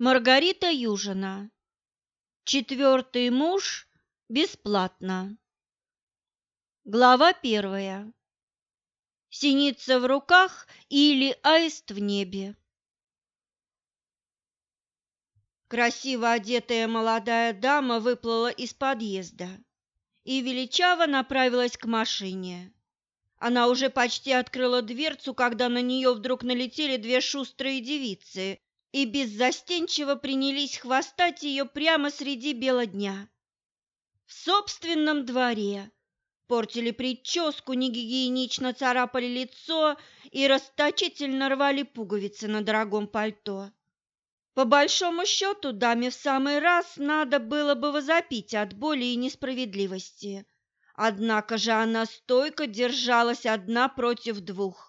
Маргарита Южина. Четвертый муж бесплатно. Глава первая. Синица в руках или аист в небе. Красиво одетая молодая дама выплыла из подъезда и величаво направилась к машине. Она уже почти открыла дверцу, когда на нее вдруг налетели две шустрые девицы и беззастенчиво принялись хвастать ее прямо среди бела дня. В собственном дворе портили прическу, негигиенично царапали лицо и расточительно рвали пуговицы на дорогом пальто. По большому счету, даме в самый раз надо было бы возопить от боли и несправедливости. Однако же она стойко держалась одна против двух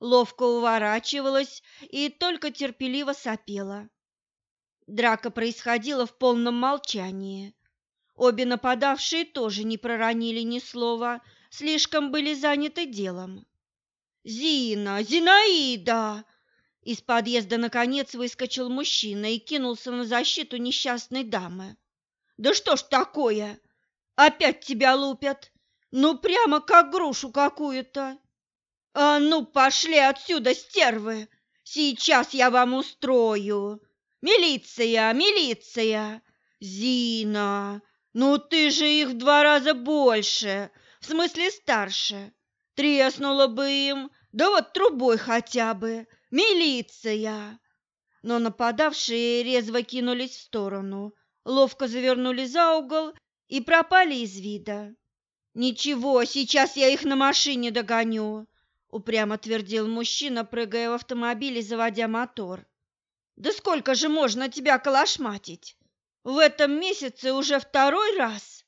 ловко уворачивалась и только терпеливо сопела. Драка происходила в полном молчании. Обе нападавшие тоже не проронили ни слова, слишком были заняты делом. «Зина! Зинаида!» Из подъезда наконец выскочил мужчина и кинулся на защиту несчастной дамы. «Да что ж такое? Опять тебя лупят? Ну, прямо как грушу какую-то!» «А ну, пошли отсюда, стервы! Сейчас я вам устрою! Милиция, милиция! Зина, ну ты же их в два раза больше, в смысле старше! Треснула бы им, да вот трубой хотя бы! Милиция!» Но нападавшие резво кинулись в сторону, ловко завернули за угол и пропали из вида. «Ничего, сейчас я их на машине догоню!» Упрямо твердил мужчина, прыгая в автомобиль и заводя мотор. Да сколько же можно тебя колошматить? В этом месяце уже второй раз?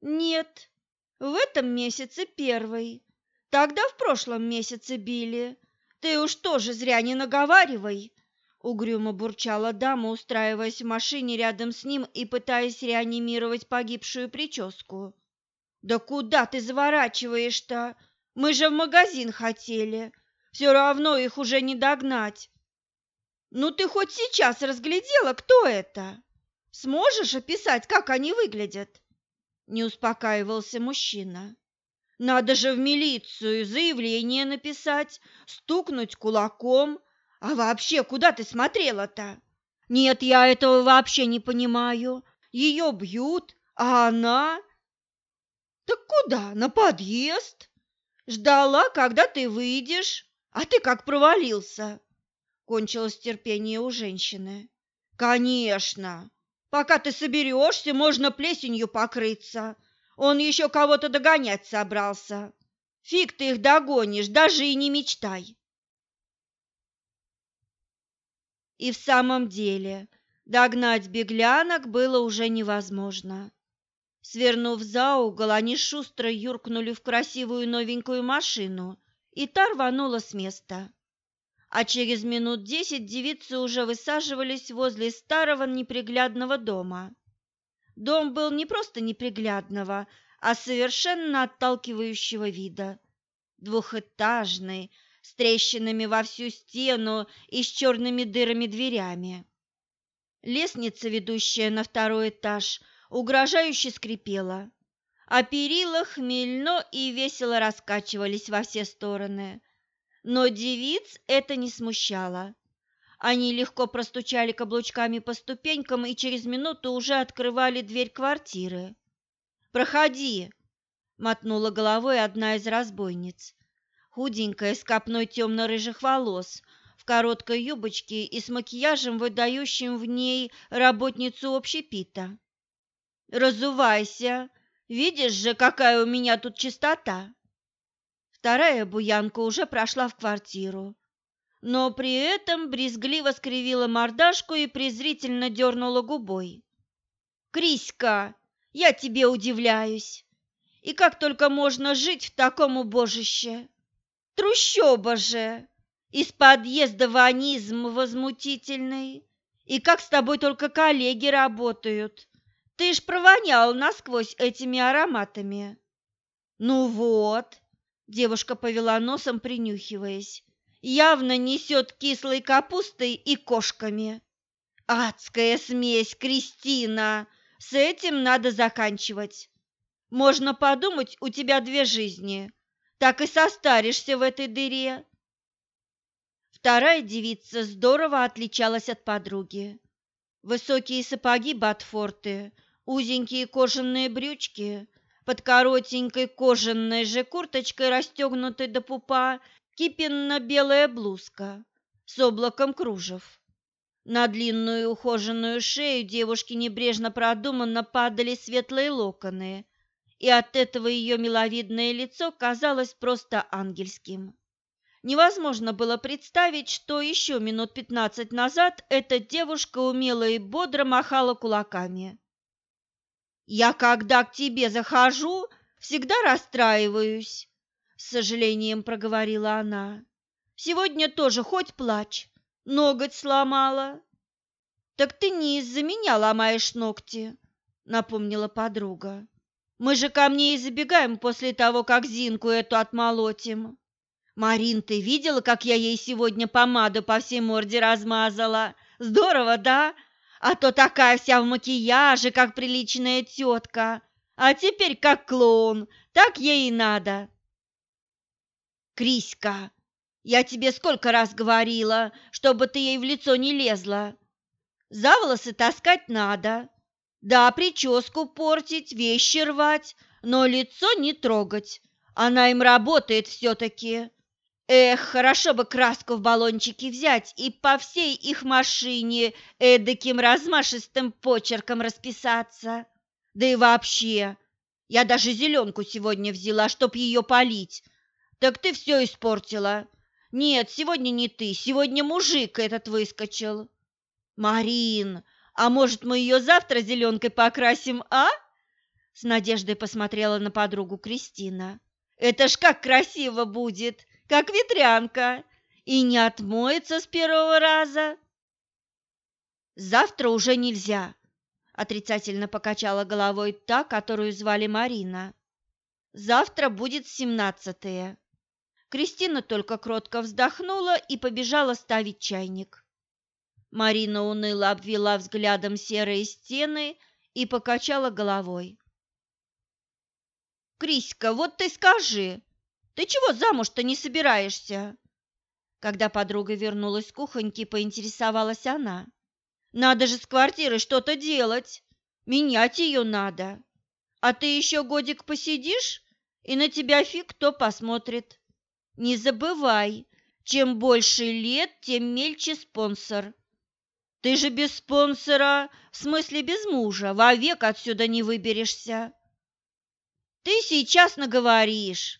Нет, в этом месяце первый. Тогда в прошлом месяце били. Ты уж тоже зря не наговаривай, угрюмо бурчала дама, устраиваясь в машине рядом с ним и пытаясь реанимировать погибшую прическу. Да куда ты заворачиваешь-то? Мы же в магазин хотели. Все равно их уже не догнать. Ну ты хоть сейчас разглядела, кто это? Сможешь описать, как они выглядят? Не успокаивался мужчина. Надо же в милицию заявление написать, стукнуть кулаком. А вообще, куда ты смотрела-то? Нет, я этого вообще не понимаю. Ее бьют, а она... Так куда? На подъезд? Ждала, когда ты выйдешь, а ты как провалился. Кончилось терпение у женщины. Конечно. Пока ты соберешься, можно плесенью покрыться. Он еще кого-то догонять собрался. Фиг ты их догонишь, даже и не мечтай. И в самом деле, догнать беглянок было уже невозможно. Свернув за угол, они шустро юркнули в красивую новенькую машину, и та рванула с места. А через минут десять девицы уже высаживались возле старого неприглядного дома. Дом был не просто неприглядного, а совершенно отталкивающего вида. Двухэтажный, с трещинами во всю стену и с черными дырами дверями. Лестница, ведущая на второй этаж, угрожающе скрипела, а перила хмельно и весело раскачивались во все стороны. Но девиц это не смущало. Они легко простучали каблучками по ступенькам и через минуту уже открывали дверь квартиры. «Проходи!» — мотнула головой одна из разбойниц. Худенькая, с копной темно-рыжих волос, в короткой юбочке и с макияжем, выдающим в ней работницу общепита. Разувайся. Видишь же, какая у меня тут чистота. Вторая буянка уже прошла в квартиру, но при этом брезгливо скривила мордашку и презрительно дернула губой. «Криська, я тебе удивляюсь. И как только можно жить в таком убожище? Трущоба же! Из подъезда ванизм возмутительный. И как с тобой только коллеги работают. Ты ж провонял насквозь этими ароматами. Ну вот, девушка повела носом, принюхиваясь. Явно несет кислой капустой и кошками. Адская смесь, Кристина! С этим надо заканчивать. Можно подумать, у тебя две жизни. Так и состаришься в этой дыре. Вторая девица здорово отличалась от подруги. Высокие сапоги Батфорты, узенькие кожаные брючки, под коротенькой кожаной же курточкой, расстегнутой до пупа, кипенно-белая блузка с облаком кружев. На длинную ухоженную шею девушки небрежно продуманно падали светлые локоны, и от этого ее миловидное лицо казалось просто ангельским. Невозможно было представить, что еще минут пятнадцать назад эта девушка умело и бодро махала кулаками. «Я, когда к тебе захожу, всегда расстраиваюсь», — с сожалением проговорила она. «Сегодня тоже хоть плачь ноготь сломала. Так ты не из-за меня ломаешь ногти, напомнила подруга. Мы же ко мне и забегаем после того, как Зинку эту отмолотим. Марин, ты видела, как я ей сегодня помаду по всей морде размазала? Здорово, да? А то такая вся в макияже, как приличная тетка, а теперь как клоун, так ей и надо. Криська, я тебе сколько раз говорила, чтобы ты ей в лицо не лезла. За волосы таскать надо. Да, прическу портить, вещи рвать, но лицо не трогать. Она им работает все-таки. Эх, хорошо бы краску в баллончике взять и по всей их машине эдаким размашистым почерком расписаться. Да и вообще, я даже зеленку сегодня взяла, чтоб ее полить. Так ты все испортила. Нет, сегодня не ты, сегодня мужик этот выскочил. Марин, а может, мы ее завтра зеленкой покрасим, а? С надеждой посмотрела на подругу Кристина. Это ж как красиво будет, как ветрянка, и не отмоется с первого раза. Завтра уже нельзя, отрицательно покачала головой та, которую звали Марина. Завтра будет семнадцатое. Кристина только кротко вздохнула и побежала ставить чайник. Марина уныло обвела взглядом серые стены и покачала головой. «Криська, вот ты скажи, ты чего замуж-то не собираешься?» Когда подруга вернулась с кухоньки, поинтересовалась она. «Надо же с квартирой что-то делать, менять ее надо. А ты еще годик посидишь, и на тебя фиг кто посмотрит». Не забывай, чем больше лет, тем мельче спонсор. Ты же без спонсора, в смысле без мужа, вовек отсюда не выберешься. Ты сейчас наговоришь,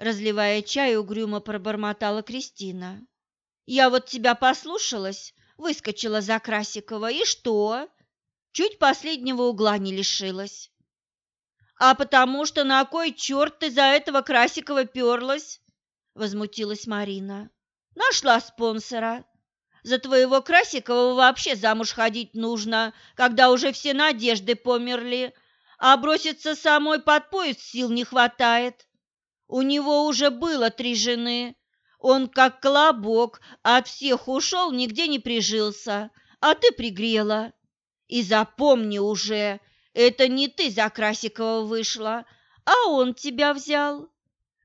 разливая чай, угрюмо пробормотала Кристина. Я вот тебя послушалась, выскочила за Красикова, и что? Чуть последнего угла не лишилась. А потому что на кой черт ты за этого Красикова перлась? возмутилась Марина. Нашла спонсора. За твоего Красикова вообще замуж ходить нужно, когда уже все надежды померли, а броситься самой под поезд сил не хватает. У него уже было три жены. Он как колобок, от всех ушел, нигде не прижился, а ты пригрела. И запомни уже, это не ты за Красикова вышла, а он тебя взял.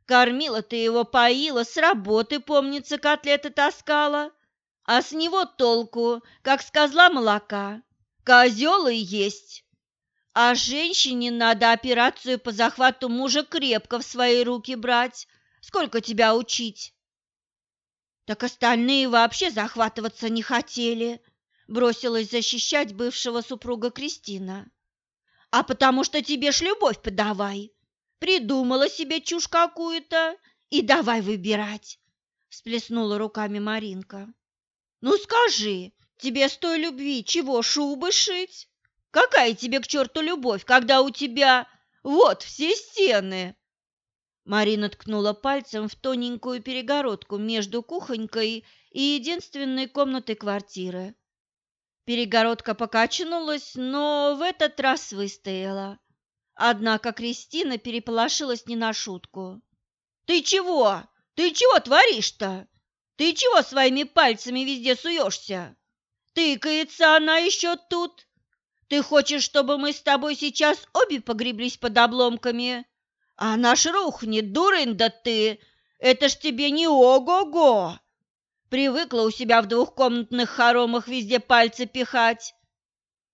Кормила ты его, поила, с работы, помнится, котлеты таскала. А с него толку, как с козла молока. Козел и есть. А женщине надо операцию по захвату мужа крепко в свои руки брать. Сколько тебя учить? Так остальные вообще захватываться не хотели, бросилась защищать бывшего супруга Кристина. А потому что тебе ж любовь подавай. Придумала себе чушь какую-то и давай выбирать, всплеснула руками Маринка. Ну скажи, тебе с той любви чего шубы шить? Какая тебе к черту любовь, когда у тебя вот все стены? Марина ткнула пальцем в тоненькую перегородку между кухонькой и единственной комнатой квартиры. Перегородка покачнулась, но в этот раз выстояла. Однако Кристина переполошилась не на шутку. «Ты чего? Ты чего творишь-то? Ты чего своими пальцами везде суешься? Тыкается она еще тут. Ты хочешь, чтобы мы с тобой сейчас обе погреблись под обломками? А наш рухнет, дурын да ты! Это ж тебе не ого-го! Привыкла у себя в двухкомнатных хоромах везде пальцы пихать.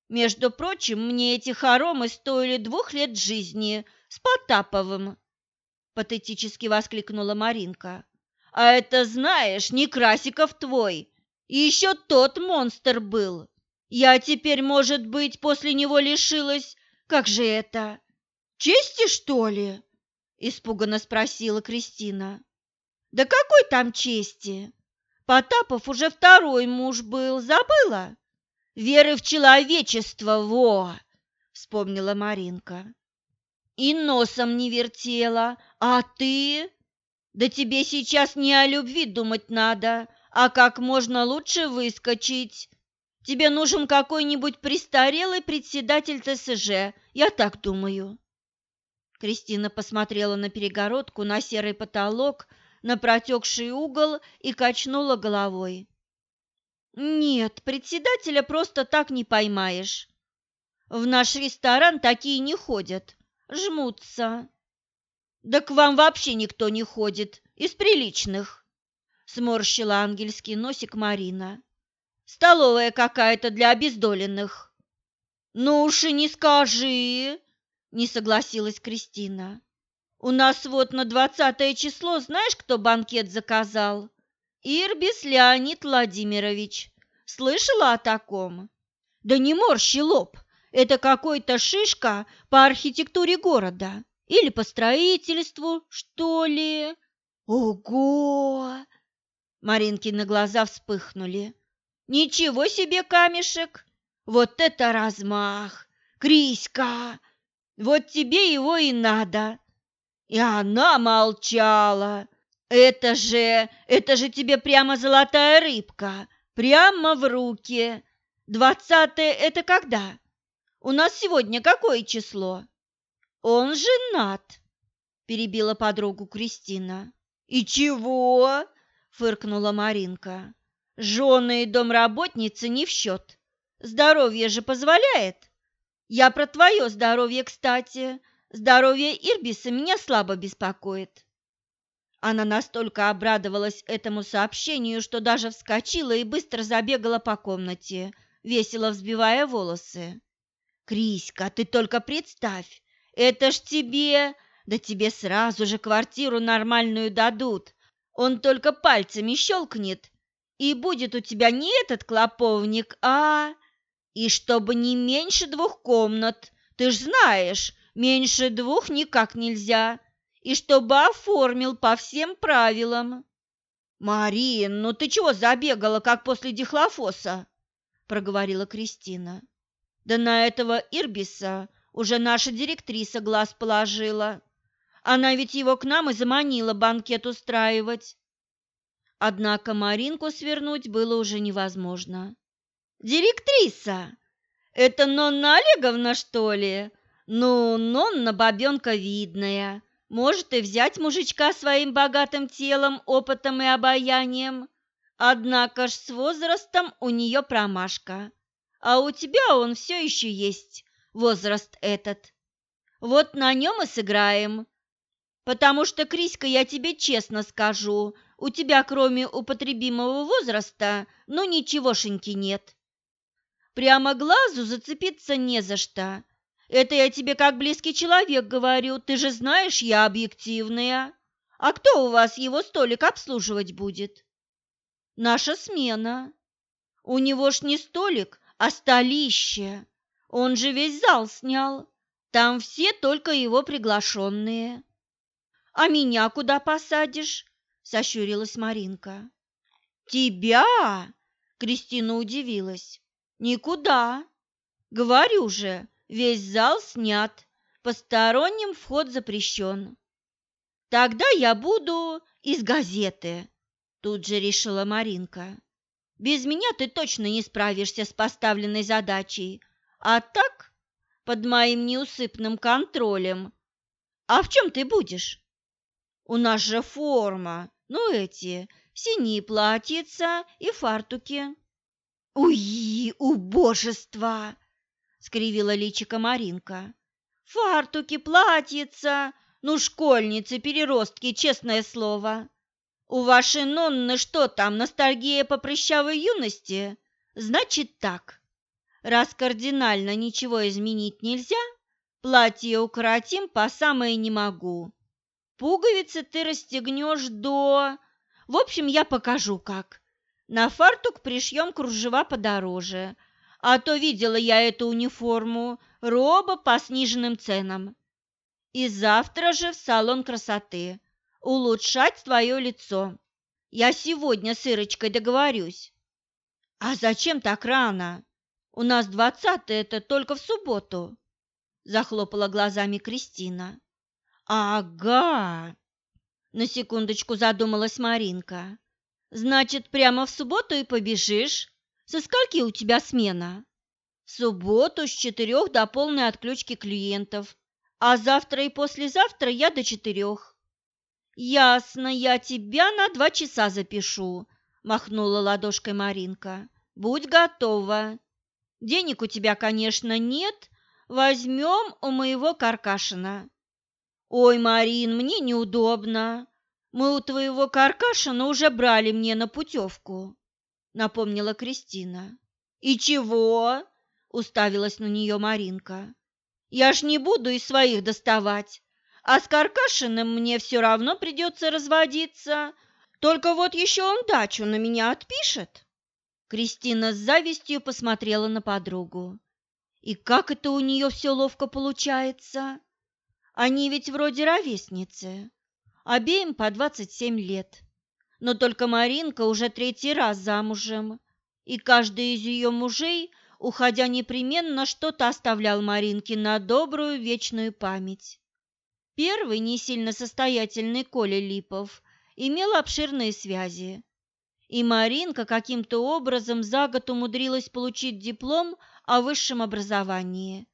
Между прочим, мне эти хоромы стоили двух лет жизни с Потаповым, патетически воскликнула Маринка. А это, знаешь, не Красиков твой, и еще тот монстр был. Я теперь, может быть, после него лишилась... Как же это? Чести, что ли? Испуганно спросила Кристина. Да какой там чести? Потапов уже второй муж был, забыла? Веры в человечество, во! Вспомнила Маринка. И носом не вертела, а ты? Да тебе сейчас не о любви думать надо, а как можно лучше выскочить. Тебе нужен какой-нибудь престарелый председатель ТСЖ, я так думаю. Кристина посмотрела на перегородку, на серый потолок, на протекший угол и качнула головой. «Нет, председателя просто так не поймаешь. В наш ресторан такие не ходят, жмутся. Да к вам вообще никто не ходит, из приличных!» Сморщила ангельский носик Марина. «Столовая какая-то для обездоленных». «Ну уж и не скажи!» – не согласилась Кристина. У нас вот на двадцатое число знаешь, кто банкет заказал? Ирбис Леонид Владимирович. Слышала о таком? Да не морщи лоб. Это какой-то шишка по архитектуре города. Или по строительству, что ли? Ого! Маринкины глаза вспыхнули. Ничего себе камешек! Вот это размах! Криська! Вот тебе его и надо. И она молчала. Это же, это же тебе прямо золотая рыбка, прямо в руки. Двадцатое это когда? У нас сегодня какое число? Он женат, перебила подругу Кристина. И чего? фыркнула Маринка. Жены и домработницы не в счет. Здоровье же позволяет. Я про твое здоровье, кстати. Здоровье Ирбиса меня слабо беспокоит. Она настолько обрадовалась этому сообщению, что даже вскочила и быстро забегала по комнате, весело взбивая волосы. «Криська, ты только представь, это ж тебе, да тебе сразу же квартиру нормальную дадут. Он только пальцами щелкнет, и будет у тебя не этот клоповник, а... И чтобы не меньше двух комнат, ты ж знаешь, Меньше двух никак нельзя, и чтобы оформил по всем правилам. Марин, ну ты чего забегала, как после дихлофоса? проговорила Кристина. Да на этого Ирбиса уже наша директриса глаз положила. Она ведь его к нам и заманила банкет устраивать. Однако Маринку свернуть было уже невозможно. «Директриса! Это Нонна Олеговна, что ли?» Ну, Нонна бабенка видная, может и взять мужичка своим богатым телом, опытом и обаянием. Однако ж с возрастом у нее промашка, а у тебя он все еще есть, возраст этот. Вот на нем и сыграем. Потому что, Криська, я тебе честно скажу, у тебя кроме употребимого возраста, ну ничегошеньки нет. Прямо глазу зацепиться не за что, это я тебе как близкий человек говорю, ты же знаешь, я объективная. А кто у вас его столик обслуживать будет? Наша смена. У него ж не столик, а столище. Он же весь зал снял. Там все только его приглашенные. А меня куда посадишь? Сощурилась Маринка. Тебя? Кристина удивилась. Никуда. Говорю же, Весь зал снят, посторонним вход запрещен. Тогда я буду из газеты, тут же решила Маринка. Без меня ты точно не справишься с поставленной задачей, а так под моим неусыпным контролем. А в чем ты будешь? У нас же форма, ну эти, синие платьица и фартуки. Уй, убожество! скривила личико Маринка. Фартуки, платьица, ну школьницы, переростки, честное слово. У вашей Нонны что там, ностальгия по прыщавой юности? Значит так. Раз кардинально ничего изменить нельзя, платье укоротим по самое не могу. Пуговицы ты расстегнешь до... В общем, я покажу как. На фартук пришьем кружева подороже, а то видела я эту униформу, роба по сниженным ценам. И завтра же в салон красоты. Улучшать твое лицо. Я сегодня с Ирочкой договорюсь. А зачем так рано? У нас двадцатое это только в субботу. Захлопала глазами Кристина. Ага. На секундочку задумалась Маринка. Значит, прямо в субботу и побежишь? Со скольки у тебя смена? В субботу с четырех до полной отключки клиентов, а завтра и послезавтра я до четырех. Ясно, я тебя на два часа запишу, махнула ладошкой Маринка. Будь готова. Денег у тебя, конечно, нет, возьмем у моего Каркашина. Ой, Марин, мне неудобно. Мы у твоего Каркашина уже брали мне на путевку, напомнила Кристина. И чего? уставилась на нее Маринка. Я ж не буду из своих доставать, а с Каркашиным мне все равно придется разводиться. Только вот еще он дачу на меня отпишет. Кристина с завистью посмотрела на подругу. И как это у нее все ловко получается? Они ведь вроде ровесницы, обеим по двадцать семь лет. Но только Маринка уже третий раз замужем, и каждый из ее мужей уходя непременно что-то оставлял Маринке на добрую вечную память. Первый, не сильно состоятельный Коля Липов, имел обширные связи. И Маринка каким-то образом за год умудрилась получить диплом о высшем образовании,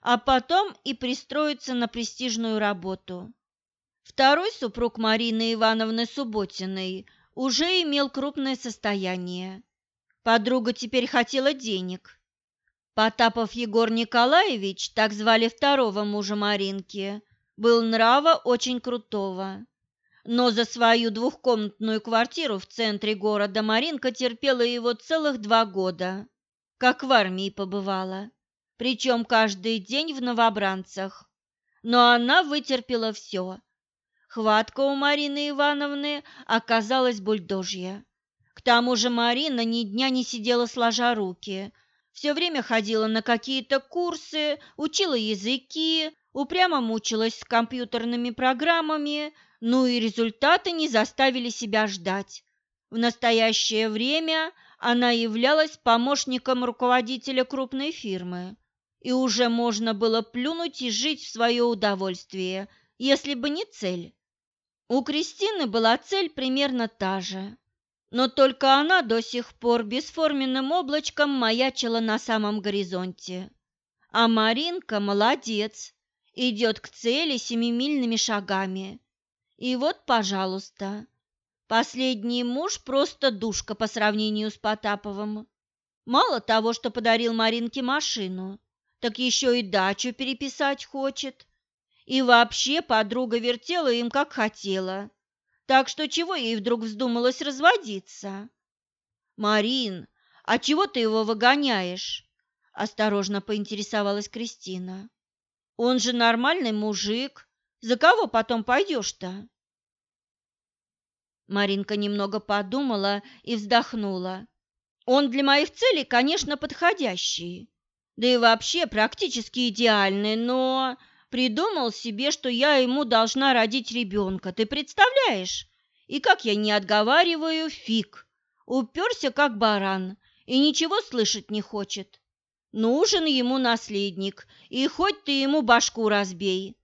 а потом и пристроиться на престижную работу. Второй супруг Марины Ивановны Субботиной уже имел крупное состояние. Подруга теперь хотела денег – Потапов Егор Николаевич, так звали второго мужа Маринки, был нрава очень крутого. Но за свою двухкомнатную квартиру в центре города Маринка терпела его целых два года, как в армии побывала, причем каждый день в новобранцах. Но она вытерпела все. Хватка у Марины Ивановны оказалась бульдожья. К тому же Марина ни дня не сидела сложа руки – все время ходила на какие-то курсы, учила языки, упрямо мучилась с компьютерными программами, ну и результаты не заставили себя ждать. В настоящее время она являлась помощником руководителя крупной фирмы, и уже можно было плюнуть и жить в свое удовольствие, если бы не цель. У Кристины была цель примерно та же но только она до сих пор бесформенным облачком маячила на самом горизонте. А Маринка молодец, идет к цели семимильными шагами. И вот, пожалуйста, последний муж просто душка по сравнению с Потаповым. Мало того, что подарил Маринке машину, так еще и дачу переписать хочет. И вообще подруга вертела им как хотела так что чего ей вдруг вздумалось разводиться? Марин, а чего ты его выгоняешь? Осторожно поинтересовалась Кристина. Он же нормальный мужик. За кого потом пойдешь-то? Маринка немного подумала и вздохнула. Он для моих целей, конечно, подходящий. Да и вообще практически идеальный, но Придумал себе, что я ему должна родить ребенка, ты представляешь? И как я не отговариваю, фиг. Уперся, как баран, и ничего слышать не хочет. Нужен ему наследник, и хоть ты ему башку разбей.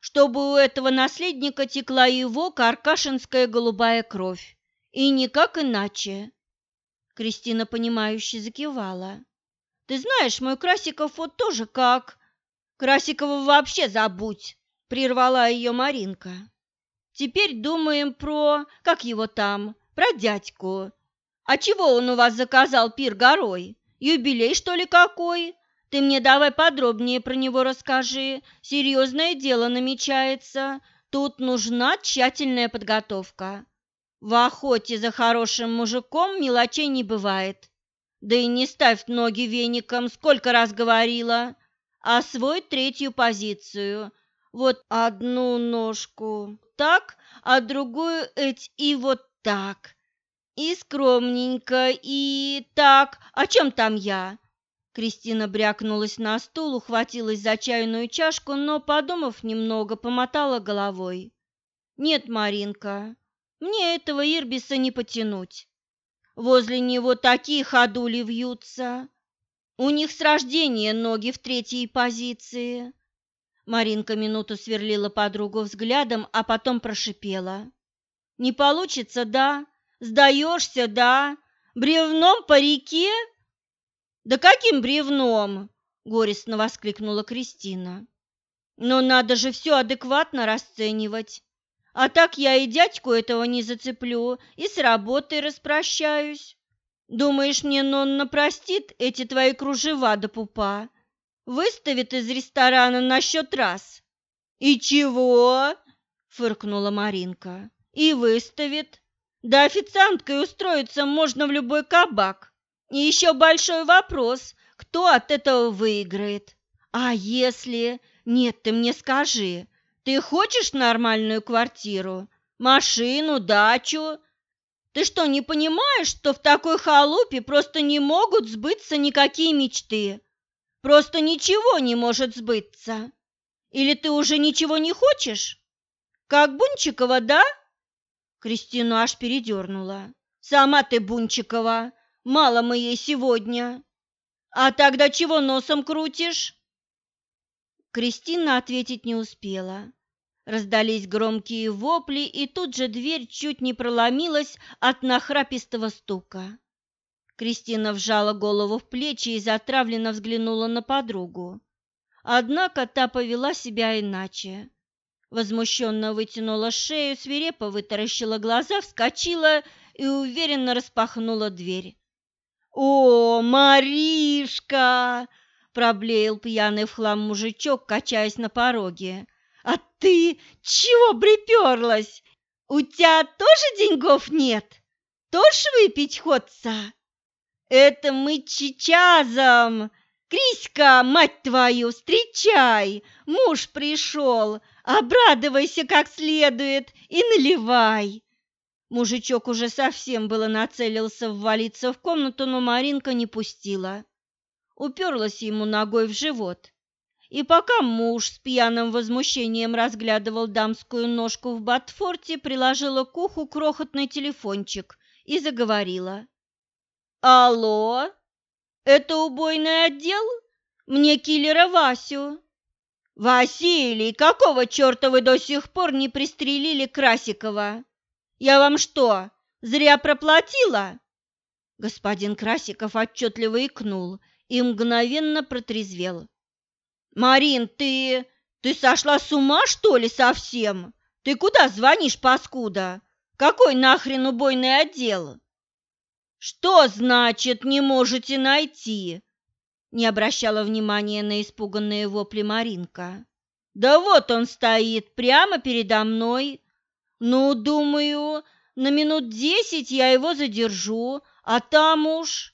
Чтобы у этого наследника текла его каркашинская голубая кровь. И никак иначе. Кристина, понимающе закивала. Ты знаешь, мой Красиков вот тоже как... Красикова вообще забудь, прервала ее Маринка. Теперь думаем про, как его там, про дядьку. А чего он у вас заказал пир горой? Юбилей, что ли, какой? Ты мне давай подробнее про него расскажи. Серьезное дело намечается. Тут нужна тщательная подготовка. В охоте за хорошим мужиком мелочей не бывает. Да и не ставь ноги веником, сколько раз говорила. Освой третью позицию. Вот одну ножку так, а другую эть и вот так. И скромненько, и так. О чем там я? Кристина брякнулась на стул, ухватилась за чайную чашку, но, подумав немного, помотала головой. «Нет, Маринка, мне этого Ирбиса не потянуть. Возле него такие ходули вьются. У них с рождения ноги в третьей позиции. Маринка минуту сверлила подругу взглядом, а потом прошипела. «Не получится, да? Сдаешься, да? Бревном по реке?» «Да каким бревном?» – горестно воскликнула Кристина. «Но надо же все адекватно расценивать. А так я и дядьку этого не зацеплю, и с работой распрощаюсь. Думаешь, мне Нонна простит эти твои кружева до пупа? Выставит из ресторана на счет раз. И чего? Фыркнула Маринка. И выставит. Да официанткой устроиться можно в любой кабак. И еще большой вопрос, кто от этого выиграет. А если... Нет, ты мне скажи, ты хочешь нормальную квартиру, машину, дачу? Ты что, не понимаешь, что в такой халупе просто не могут сбыться никакие мечты? Просто ничего не может сбыться. Или ты уже ничего не хочешь? Как Бунчикова, да? Кристину аж передернула. Сама ты Бунчикова, мало мы ей сегодня. А тогда чего носом крутишь? Кристина ответить не успела. Раздались громкие вопли, и тут же дверь чуть не проломилась от нахрапистого стука. Кристина вжала голову в плечи и затравленно взглянула на подругу. Однако та повела себя иначе. Возмущенно вытянула шею, свирепо вытаращила глаза, вскочила и уверенно распахнула дверь. «О, Маришка!» Проблеял пьяный в хлам мужичок, качаясь на пороге. «А ты чего приперлась? У тебя тоже деньгов нет? Тоже выпить ходца?» «Это мы чичазом! Криська, мать твою, встречай! Муж пришел! Обрадуйся как следует и наливай!» Мужичок уже совсем было нацелился ввалиться в комнату, но Маринка не пустила уперлась ему ногой в живот. И пока муж с пьяным возмущением разглядывал дамскую ножку в ботфорте, приложила к уху крохотный телефончик и заговорила. «Алло, это убойный отдел? Мне киллера Васю». «Василий, какого черта вы до сих пор не пристрелили Красикова? Я вам что, зря проплатила?» Господин Красиков отчетливо икнул и мгновенно протрезвел. «Марин, ты... ты сошла с ума, что ли, совсем? Ты куда звонишь, паскуда? Какой нахрен убойный отдел?» «Что значит не можете найти?» Не обращала внимания на испуганные вопли Маринка. «Да вот он стоит прямо передо мной. Ну, думаю, на минут десять я его задержу, а там уж...»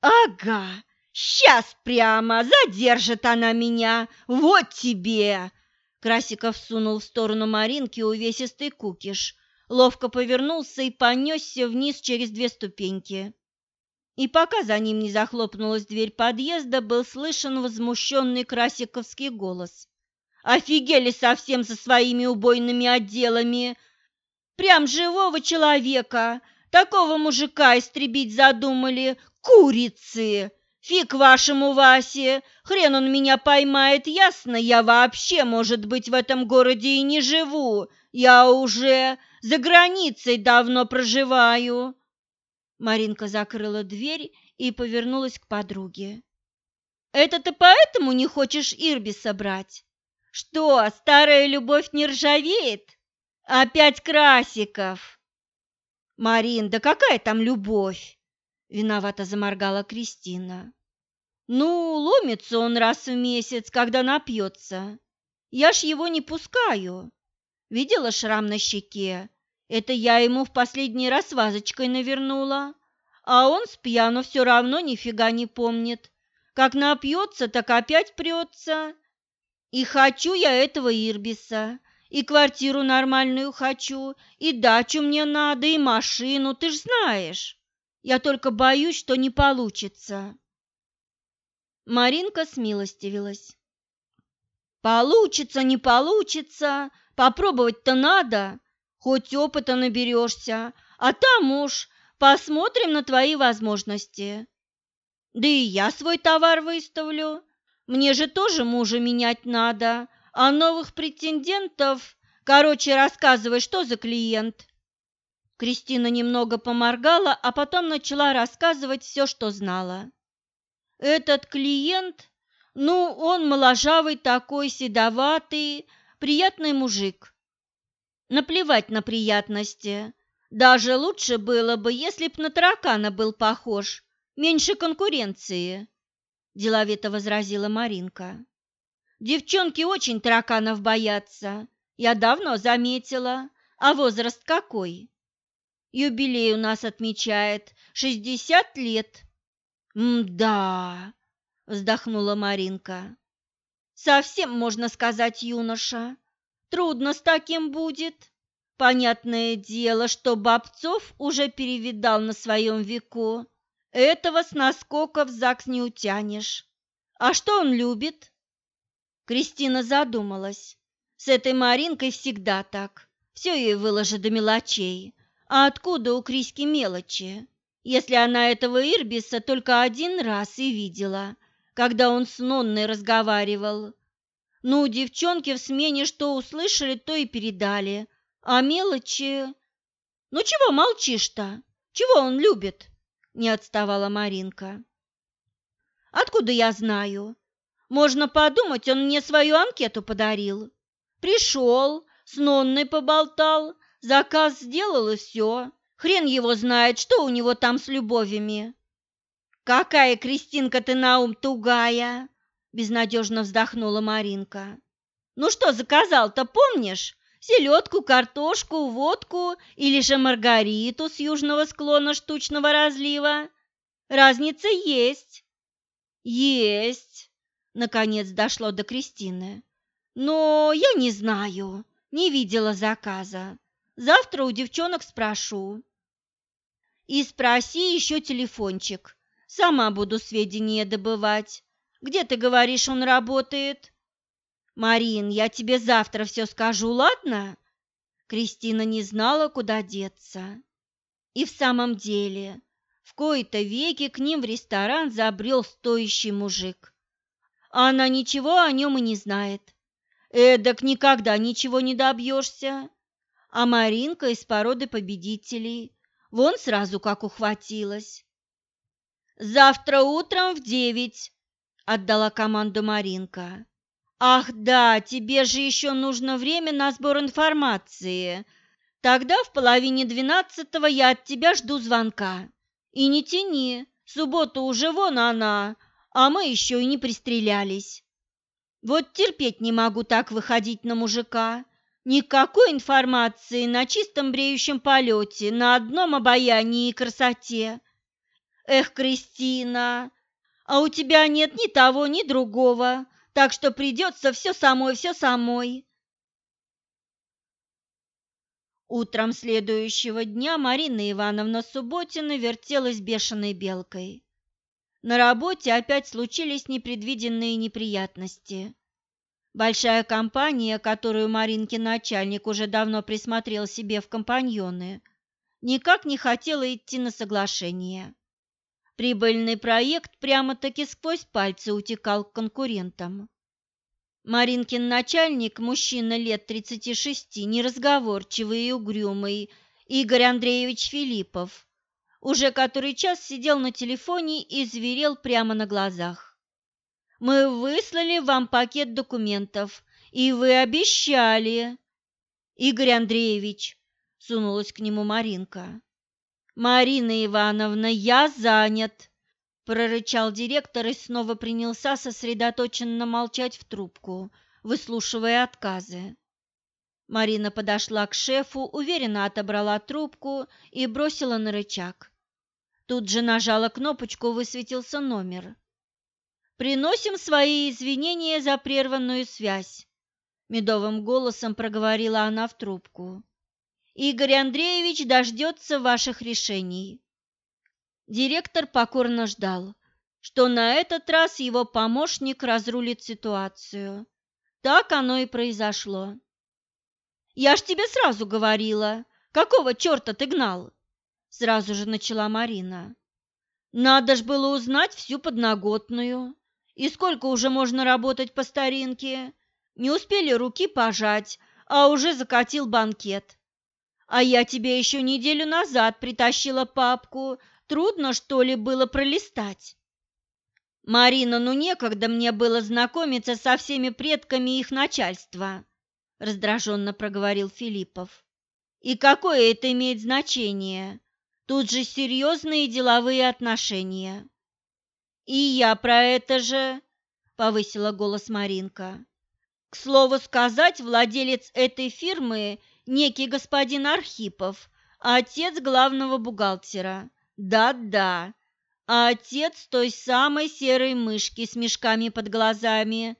«Ага!» Сейчас прямо задержит она меня. Вот тебе!» Красиков сунул в сторону Маринки увесистый кукиш, ловко повернулся и понесся вниз через две ступеньки. И пока за ним не захлопнулась дверь подъезда, был слышен возмущенный красиковский голос. «Офигели совсем со своими убойными отделами! Прям живого человека! Такого мужика истребить задумали! Курицы!» Фиг вашему Васе, хрен он меня поймает, ясно? Я вообще, может быть, в этом городе и не живу. Я уже за границей давно проживаю. Маринка закрыла дверь и повернулась к подруге. Это ты поэтому не хочешь Ирбиса брать? Что, старая любовь не ржавеет? Опять Красиков. Марин, да какая там любовь? Виновато заморгала Кристина. Ну, ломится он раз в месяц, когда напьется. Я ж его не пускаю. Видела шрам на щеке? Это я ему в последний раз вазочкой навернула. А он с пьяну все равно нифига не помнит. Как напьется, так опять прется. И хочу я этого Ирбиса, и квартиру нормальную хочу, и дачу мне надо, и машину, ты ж знаешь. Я только боюсь, что не получится. Маринка смилостивилась. Получится, не получится, попробовать-то надо, хоть опыта наберешься, а там уж посмотрим на твои возможности. Да и я свой товар выставлю, мне же тоже мужа менять надо, а новых претендентов... Короче, рассказывай, что за клиент?» Кристина немного поморгала, а потом начала рассказывать все, что знала. «Этот клиент, ну, он моложавый такой, седоватый, приятный мужик. Наплевать на приятности. Даже лучше было бы, если б на таракана был похож, меньше конкуренции деловито возразила Маринка. Девчонки очень тараканов боятся. Я давно заметила. А возраст какой? Юбилей у нас отмечает шестьдесят лет. М-да, вздохнула Маринка. Совсем, можно сказать, юноша. Трудно с таким будет. Понятное дело, что Бобцов уже перевидал на своем веку этого с наскока в ЗАГС не утянешь. А что он любит? Кристина задумалась. С этой Маринкой всегда так. Все ей выложи до мелочей. А откуда у Криски мелочи? Если она этого Ирбиса только один раз и видела, когда он с Нонной разговаривал. Ну, девчонки в смене что услышали, то и передали. А мелочи... Ну, чего молчишь-то? Чего он любит? не отставала Маринка. Откуда я знаю? Можно подумать, он мне свою анкету подарил. Пришел, с Нонной поболтал, заказ сделал и все. Хрен его знает, что у него там с любовями. Какая, Кристинка, ты на ум тугая, безнадежно вздохнула Маринка. Ну что заказал-то, помнишь? селедку, картошку, водку или же маргариту с южного склона штучного разлива. Разница есть. Есть, наконец дошло до Кристины. Но я не знаю, не видела заказа. Завтра у девчонок спрошу. И спроси еще телефончик. Сама буду сведения добывать. Где, ты говоришь, он работает? «Марин, я тебе завтра все скажу, ладно?» Кристина не знала, куда деться. И в самом деле, в кои-то веки к ним в ресторан забрел стоящий мужик. Она ничего о нем и не знает. Эдак никогда ничего не добьешься. А Маринка из породы победителей. Вон сразу как ухватилась. «Завтра утром в девять», — отдала команду Маринка. Ах да, тебе же еще нужно время на сбор информации. Тогда в половине двенадцатого я от тебя жду звонка. И не тяни, суббота уже вон она, а мы еще и не пристрелялись. Вот терпеть не могу так выходить на мужика. Никакой информации на чистом бреющем полете, на одном обаянии и красоте. Эх, Кристина, а у тебя нет ни того, ни другого так что придется все самой, все самой. Утром следующего дня Марина Ивановна Субботина вертелась бешеной белкой. На работе опять случились непредвиденные неприятности. Большая компания, которую Маринкин начальник уже давно присмотрел себе в компаньоны, никак не хотела идти на соглашение. Прибыльный проект прямо-таки сквозь пальцы утекал к конкурентам. Маринкин начальник, мужчина лет 36, неразговорчивый и угрюмый, Игорь Андреевич Филиппов, уже который час сидел на телефоне и зверел прямо на глазах. «Мы выслали вам пакет документов, и вы обещали...» «Игорь Андреевич», — сунулась к нему Маринка, Марина Ивановна, я занят, прорычал директор и снова принялся сосредоточенно молчать в трубку, выслушивая отказы. Марина подошла к шефу, уверенно отобрала трубку и бросила на рычаг. Тут же нажала кнопочку, высветился номер. «Приносим свои извинения за прерванную связь», — медовым голосом проговорила она в трубку. «Игорь Андреевич дождется ваших решений». Директор покорно ждал, что на этот раз его помощник разрулит ситуацию. Так оно и произошло. «Я ж тебе сразу говорила, какого черта ты гнал?» Сразу же начала Марина. «Надо ж было узнать всю подноготную. И сколько уже можно работать по старинке? Не успели руки пожать, а уже закатил банкет. А я тебе еще неделю назад притащила папку. Трудно, что ли, было пролистать?» «Марина, ну некогда мне было знакомиться со всеми предками их начальства», – раздраженно проговорил Филиппов. «И какое это имеет значение? Тут же серьезные деловые отношения». «И я про это же», – повысила голос Маринка. «К слову сказать, владелец этой фирмы – некий господин Архипов, отец главного бухгалтера. Да-да, отец той самой серой мышки с мешками под глазами.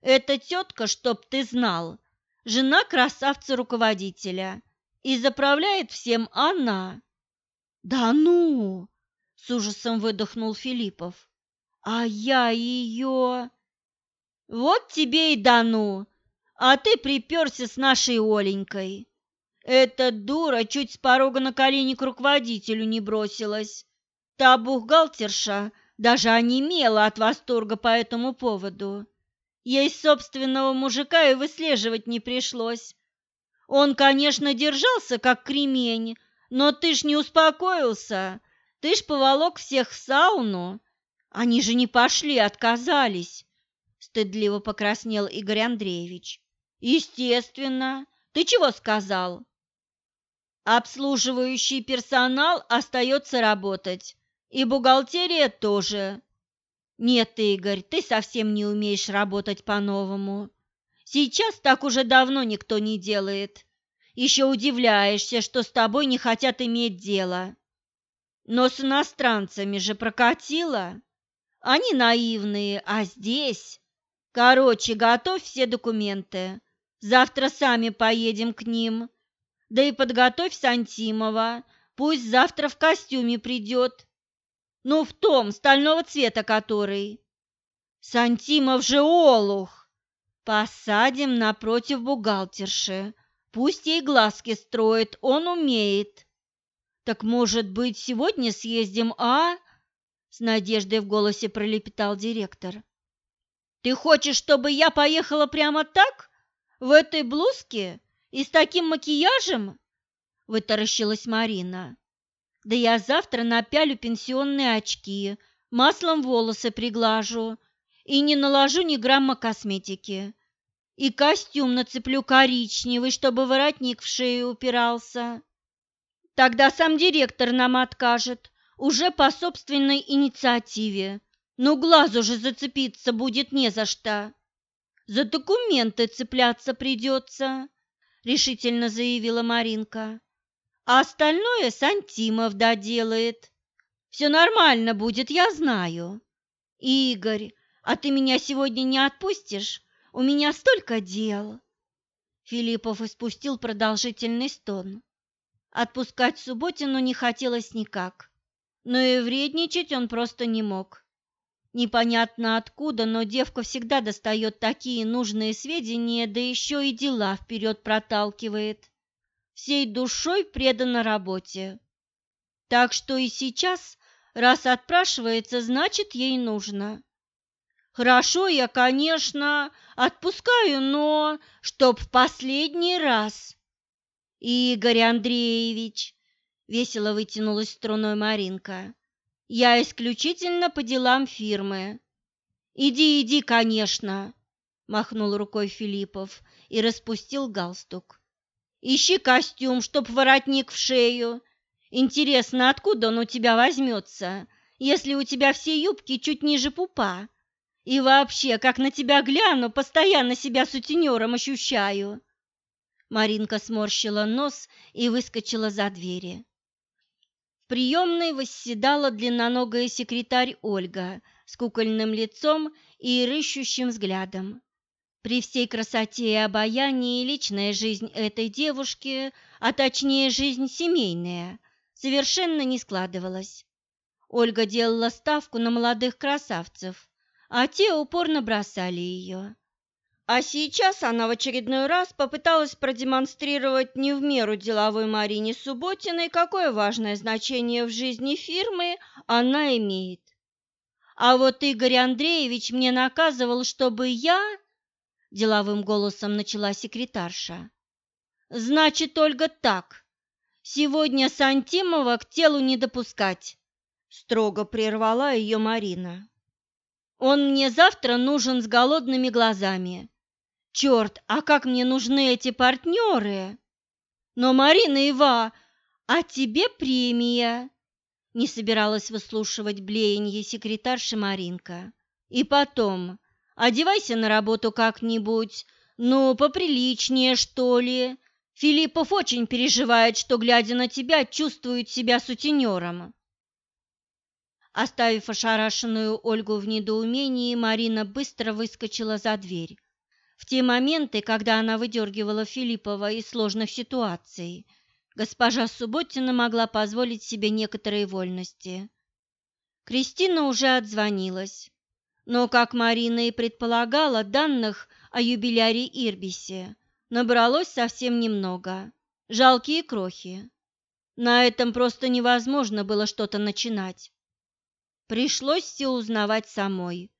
Это тетка, чтоб ты знал, жена красавца-руководителя, и заправляет всем она. Да ну, с ужасом выдохнул Филиппов. А я ее... Вот тебе и да ну, а ты приперся с нашей Оленькой. Эта дура чуть с порога на колени к руководителю не бросилась. Та бухгалтерша даже онемела от восторга по этому поводу. Ей собственного мужика и выслеживать не пришлось. Он, конечно, держался как кремень, но ты ж не успокоился. Ты ж поволок всех в сауну. Они же не пошли, отказались. Стыдливо покраснел Игорь Андреевич. Естественно. Ты чего сказал? Обслуживающий персонал остается работать, и бухгалтерия тоже. Нет, Игорь, ты совсем не умеешь работать по-новому. Сейчас так уже давно никто не делает. Еще удивляешься, что с тобой не хотят иметь дело. Но с иностранцами же прокатило. Они наивные, а здесь... Короче, готовь все документы. Завтра сами поедем к ним. Да и подготовь Сантимова. Пусть завтра в костюме придет. Ну, в том, стального цвета который. Сантимов же олух. Посадим напротив бухгалтерши. Пусть ей глазки строит, он умеет. Так, может быть, сегодня съездим, а? С надеждой в голосе пролепетал директор. Ты хочешь, чтобы я поехала прямо так? В этой блузке и с таким макияжем? Вытаращилась Марина. Да я завтра напялю пенсионные очки, маслом волосы приглажу и не наложу ни грамма косметики. И костюм нацеплю коричневый, чтобы воротник в шею упирался. Тогда сам директор нам откажет, уже по собственной инициативе. Но глазу же зацепиться будет не за что. За документы цепляться придется, решительно заявила Маринка а остальное Сантимов доделает. Все нормально будет, я знаю. Игорь, а ты меня сегодня не отпустишь? У меня столько дел. Филиппов испустил продолжительный стон. Отпускать Субботину не хотелось никак, но и вредничать он просто не мог. Непонятно откуда, но девка всегда достает такие нужные сведения, да еще и дела вперед проталкивает всей душой предана работе. Так что и сейчас, раз отпрашивается, значит, ей нужно. Хорошо, я, конечно, отпускаю, но чтоб в последний раз. Игорь Андреевич, весело вытянулась струной Маринка, я исключительно по делам фирмы. Иди, иди, конечно, махнул рукой Филиппов и распустил галстук. Ищи костюм, чтоб воротник в шею, Интересно, откуда он у тебя возьмется, если у тебя все юбки чуть ниже пупа? И вообще, как на тебя гляну, постоянно себя сутенером ощущаю. Маринка сморщила нос и выскочила за двери. В приемной восседала длинноногая секретарь Ольга с кукольным лицом и рыщущим взглядом. При всей красоте и обаянии личная жизнь этой девушки, а точнее жизнь семейная, совершенно не складывалась. Ольга делала ставку на молодых красавцев, а те упорно бросали ее. А сейчас она в очередной раз попыталась продемонстрировать не в меру деловой Марине Субботиной, какое важное значение в жизни фирмы она имеет. А вот Игорь Андреевич мне наказывал, чтобы я деловым голосом начала секретарша. Значит, Ольга так. Сегодня Сантимова к телу не допускать, строго прервала ее Марина. Он мне завтра нужен с голодными глазами. Черт, а как мне нужны эти партнеры! Но, Марина Ива, а тебе премия!» Не собиралась выслушивать блеяние секретарши Маринка. «И потом, Одевайся на работу как-нибудь, ну, поприличнее, что ли. Филиппов очень переживает, что, глядя на тебя, чувствует себя сутенером. Оставив ошарашенную Ольгу в недоумении, Марина быстро выскочила за дверь. В те моменты, когда она выдергивала Филиппова из сложных ситуаций, госпожа Субботина могла позволить себе некоторые вольности. Кристина уже отзвонилась. Но, как Марина и предполагала, данных о юбиляре Ирбисе набралось совсем немного. Жалкие крохи. На этом просто невозможно было что-то начинать. Пришлось все узнавать самой.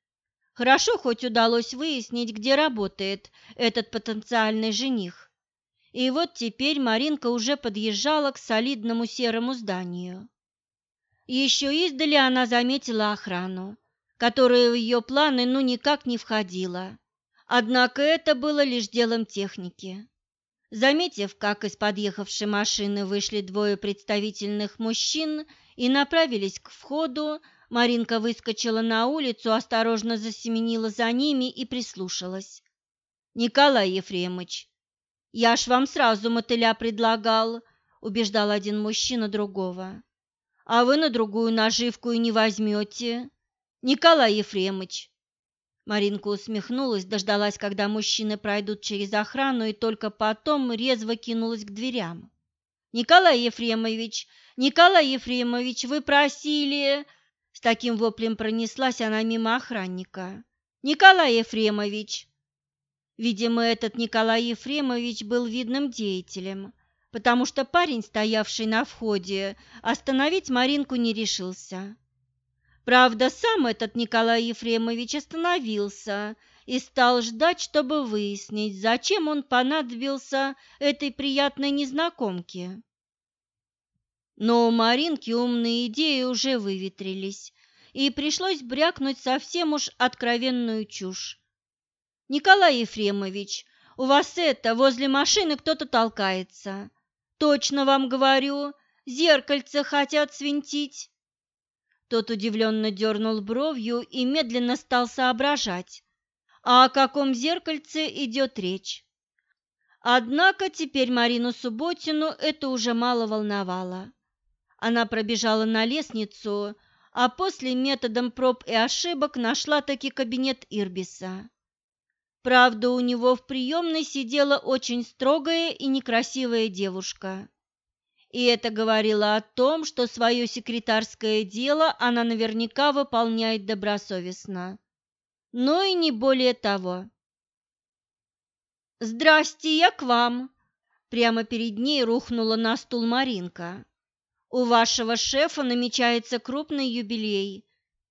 Хорошо хоть удалось выяснить, где работает этот потенциальный жених. И вот теперь Маринка уже подъезжала к солидному серому зданию. Еще издали она заметила охрану которое в ее планы ну никак не входило. Однако это было лишь делом техники. Заметив, как из подъехавшей машины вышли двое представительных мужчин и направились к входу, Маринка выскочила на улицу, осторожно засеменила за ними и прислушалась. «Николай Ефремович, я ж вам сразу мотыля предлагал», — убеждал один мужчина другого. «А вы на другую наживку и не возьмете. Николай Ефремович. Маринка усмехнулась, дождалась, когда мужчины пройдут через охрану, и только потом резво кинулась к дверям. Николай Ефремович, Николай Ефремович, вы просили, с таким воплем пронеслась она мимо охранника. Николай Ефремович. Видимо, этот Николай Ефремович был видным деятелем, потому что парень, стоявший на входе, остановить Маринку не решился. Правда, сам этот Николай Ефремович остановился и стал ждать, чтобы выяснить, зачем он понадобился этой приятной незнакомке. Но у Маринки умные идеи уже выветрились, и пришлось брякнуть совсем уж откровенную чушь. «Николай Ефремович, у вас это, возле машины кто-то толкается. Точно вам говорю, зеркальце хотят свинтить». Тот удивленно дернул бровью и медленно стал соображать, а о каком зеркальце идет речь. Однако теперь Марину Субботину это уже мало волновало. Она пробежала на лестницу, а после методом проб и ошибок нашла таки кабинет Ирбиса. Правда, у него в приемной сидела очень строгая и некрасивая девушка и это говорило о том, что свое секретарское дело она наверняка выполняет добросовестно. Но и не более того. «Здрасте, я к вам!» Прямо перед ней рухнула на стул Маринка. «У вашего шефа намечается крупный юбилей,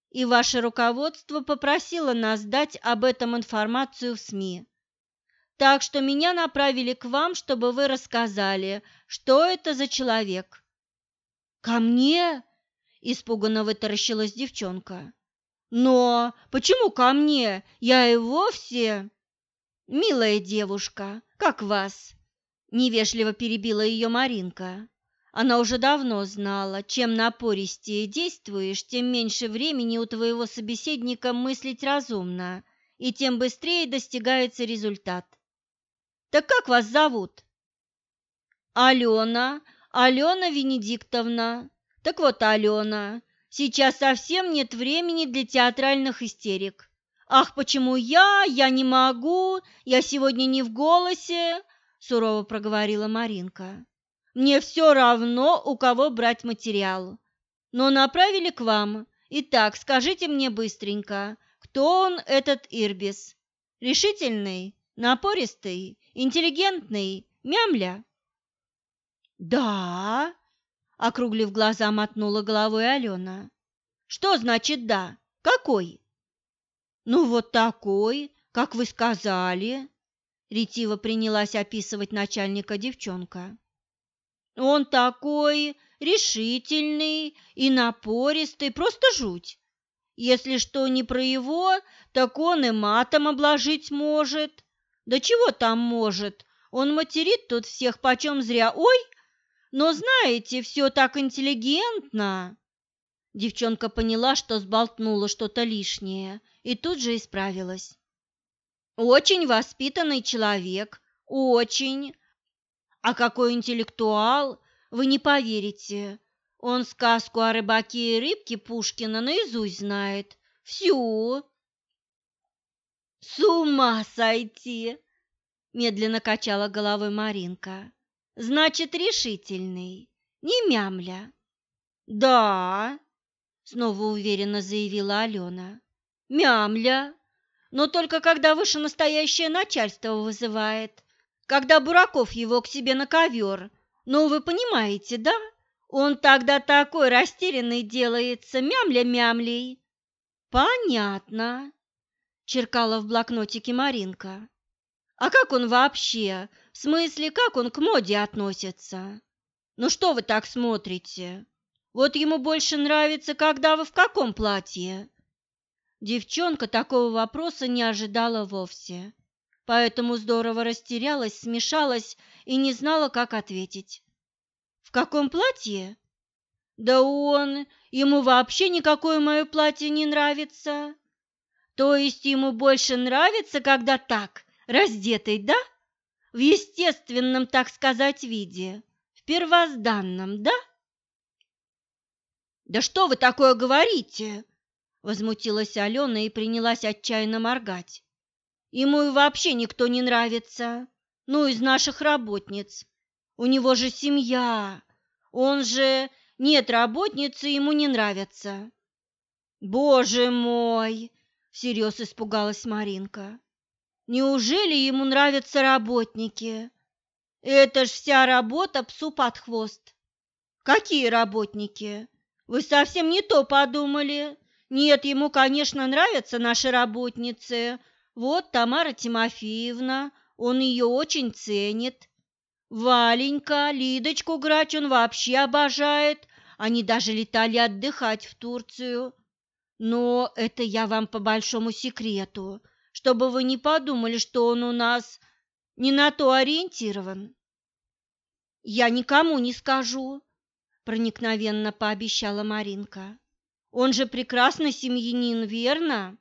и ваше руководство попросило нас дать об этом информацию в СМИ. Так что меня направили к вам, чтобы вы рассказали, что это за человек. Ко мне? испуганно вытаращилась девчонка. Но почему ко мне? Я и вовсе Милая девушка, как вас? невежливо перебила ее Маринка. Она уже давно знала, чем напористее действуешь, тем меньше времени у твоего собеседника мыслить разумно, и тем быстрее достигается результат. «Так как вас зовут?» «Алена, Алена Венедиктовна. Так вот, Алена, сейчас совсем нет времени для театральных истерик. Ах, почему я? Я не могу, я сегодня не в голосе», – сурово проговорила Маринка. Мне все равно, у кого брать материал. Но направили к вам. Итак, скажите мне быстренько, кто он, этот Ирбис? Решительный, напористый, интеллигентный, мямля?» «Да?» – округлив глаза, мотнула головой Алена. «Что значит «да»? Какой?» «Ну вот такой, как вы сказали», – ретиво принялась описывать начальника девчонка. Он такой решительный и напористый, просто жуть. Если что не про его, так он и матом обложить может. Да чего там может? Он материт тут всех почем зря. Ой, но знаете, все так интеллигентно. Девчонка поняла, что сболтнула что-то лишнее, и тут же исправилась. Очень воспитанный человек, очень. А какой интеллектуал, вы не поверите. Он сказку о рыбаке и рыбке Пушкина наизусть знает. Всю. С ума сойти! Медленно качала головой Маринка. Значит, решительный, не мямля. Да, снова уверенно заявила Алена. Мямля, но только когда выше настоящее начальство вызывает когда Бураков его к себе на ковер. Ну, вы понимаете, да? Он тогда такой растерянный делается, мямля-мямлей. Понятно, черкала в блокнотике Маринка. А как он вообще? В смысле, как он к моде относится? Ну что вы так смотрите? Вот ему больше нравится, когда вы в каком платье? Девчонка такого вопроса не ожидала вовсе поэтому здорово растерялась, смешалась и не знала, как ответить. «В каком платье?» «Да он... Ему вообще никакое мое платье не нравится». «То есть ему больше нравится, когда так, раздетый, да? В естественном, так сказать, виде, в первозданном, да?» «Да что вы такое говорите?» Возмутилась Алена и принялась отчаянно моргать. Ему и вообще никто не нравится. Ну, из наших работниц. У него же семья. Он же... Нет, работницы ему не нравятся. Боже мой! Всерьез испугалась Маринка. Неужели ему нравятся работники? Это ж вся работа псу под хвост. Какие работники? Вы совсем не то подумали. Нет, ему, конечно, нравятся наши работницы, вот Тамара Тимофеевна, он ее очень ценит. Валенька, Лидочку Грач он вообще обожает. Они даже летали отдыхать в Турцию. Но это я вам по большому секрету, чтобы вы не подумали, что он у нас не на то ориентирован. Я никому не скажу, проникновенно пообещала Маринка. Он же прекрасный семьянин, верно?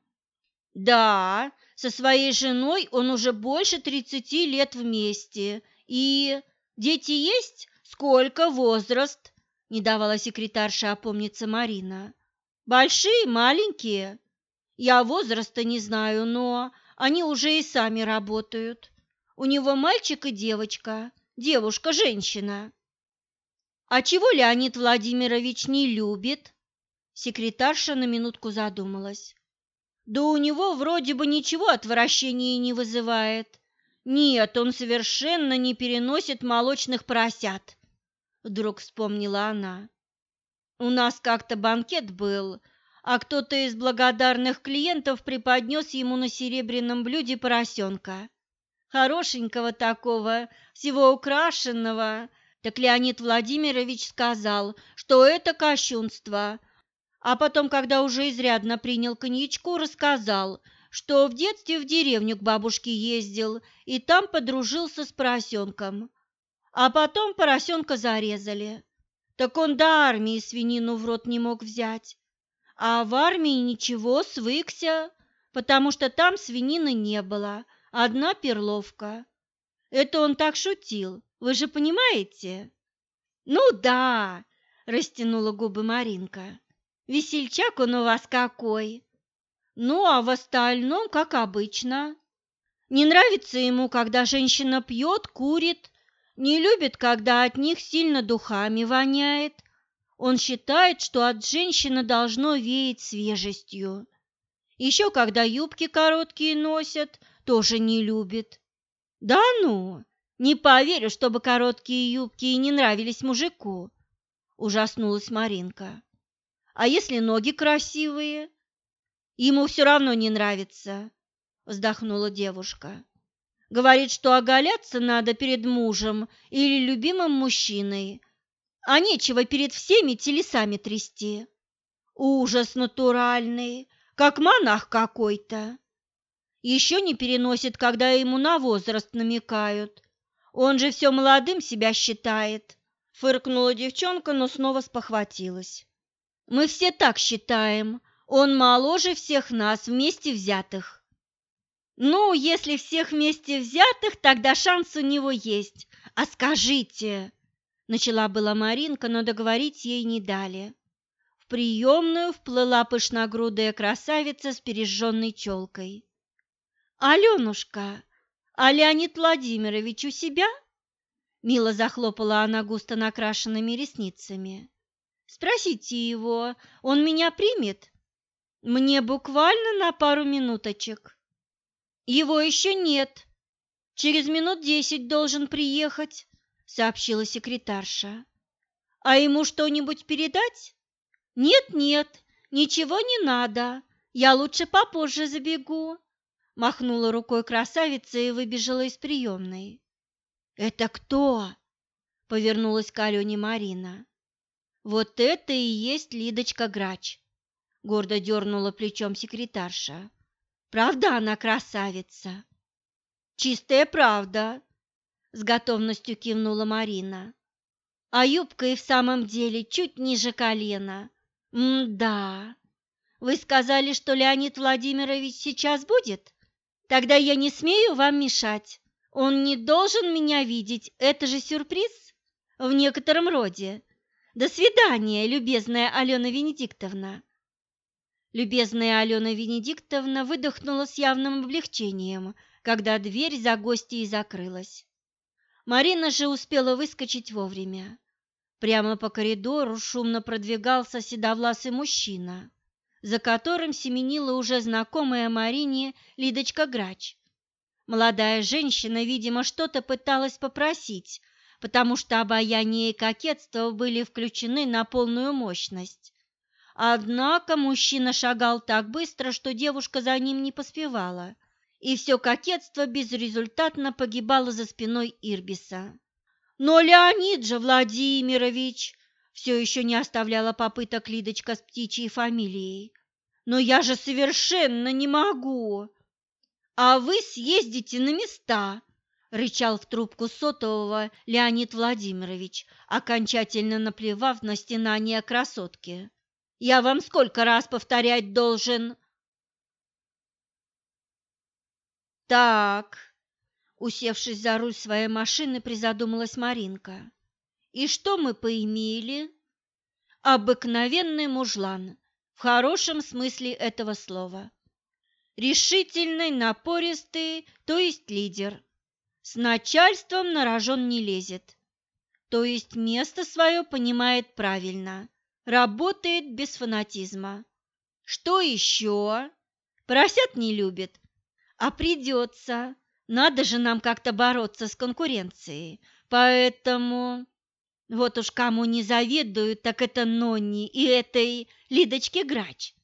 Да, со своей женой он уже больше тридцати лет вместе. И дети есть? Сколько возраст? Не давала секретарша опомниться Марина. Большие, маленькие? Я возраста не знаю, но они уже и сами работают. У него мальчик и девочка. Девушка, женщина. А чего Леонид Владимирович не любит? Секретарша на минутку задумалась. Да у него вроде бы ничего отвращения не вызывает. Нет, он совершенно не переносит молочных поросят. Вдруг вспомнила она. У нас как-то банкет был, а кто-то из благодарных клиентов преподнес ему на серебряном блюде поросенка. Хорошенького такого, всего украшенного. Так Леонид Владимирович сказал, что это кощунство – а потом, когда уже изрядно принял коньячку, рассказал, что в детстве в деревню к бабушке ездил и там подружился с поросенком. А потом поросенка зарезали. Так он до армии свинину в рот не мог взять. А в армии ничего, свыкся, потому что там свинины не было, одна перловка. Это он так шутил, вы же понимаете? Ну да, растянула губы Маринка. Весельчак он у вас какой. Ну, а в остальном, как обычно. Не нравится ему, когда женщина пьет, курит, не любит, когда от них сильно духами воняет. Он считает, что от женщины должно веять свежестью. Еще когда юбки короткие носят, тоже не любит. Да ну, не поверю, чтобы короткие юбки и не нравились мужику, ужаснулась Маринка. А если ноги красивые? Ему все равно не нравится, вздохнула девушка. Говорит, что оголяться надо перед мужем или любимым мужчиной, а нечего перед всеми телесами трясти. Ужас натуральный, как монах какой-то. Еще не переносит, когда ему на возраст намекают. Он же все молодым себя считает. Фыркнула девчонка, но снова спохватилась. Мы все так считаем. Он моложе всех нас вместе взятых. Ну, если всех вместе взятых, тогда шанс у него есть. А скажите, начала была Маринка, но договорить ей не дали. В приемную вплыла пышногрудая красавица с пережженной челкой. «Аленушка, а Леонид Владимирович у себя?» Мило захлопала она густо накрашенными ресницами. «Спросите его, он меня примет? Мне буквально на пару минуточек». Его еще нет. Через минут десять должен приехать, сообщила секретарша. А ему что-нибудь передать? Нет, нет, ничего не надо. Я лучше попозже забегу. Махнула рукой красавица и выбежала из приемной. Это кто? Повернулась к Алене Марина. Вот это и есть Лидочка Грач. Гордо дернула плечом секретарша. Правда она красавица? Чистая правда, с готовностью кивнула Марина. А юбка и в самом деле чуть ниже колена. М-да. Вы сказали, что Леонид Владимирович сейчас будет? Тогда я не смею вам мешать. Он не должен меня видеть, это же сюрприз в некотором роде. До свидания, любезная Алена Венедиктовна. Любезная Алена Венедиктовна выдохнула с явным облегчением, когда дверь за гостьей закрылась. Марина же успела выскочить вовремя. Прямо по коридору шумно продвигался седовласый мужчина, за которым семенила уже знакомая Марине Лидочка Грач. Молодая женщина, видимо, что-то пыталась попросить, потому что обаяние и кокетство были включены на полную мощность. Однако мужчина шагал так быстро, что девушка за ним не поспевала, и все кокетство безрезультатно погибало за спиной Ирбиса. Но Леонид же Владимирович все еще не оставляла попыток Лидочка с птичьей фамилией. Но я же совершенно не могу. А вы съездите на места, рычал в трубку сотового Леонид Владимирович, окончательно наплевав на стенание красотки. Я вам сколько раз повторять должен? Так, усевшись за руль своей машины, призадумалась Маринка. И что мы поимели? Обыкновенный мужлан, в хорошем смысле этого слова. Решительный, напористый, то есть лидер. С начальством на рожон не лезет, то есть место свое понимает правильно Работает без фанатизма. Что еще? Поросят не любит. А придется. Надо же нам как-то бороться с конкуренцией. Поэтому... Вот уж кому не завидуют, так это Нонни и этой Лидочке Грач.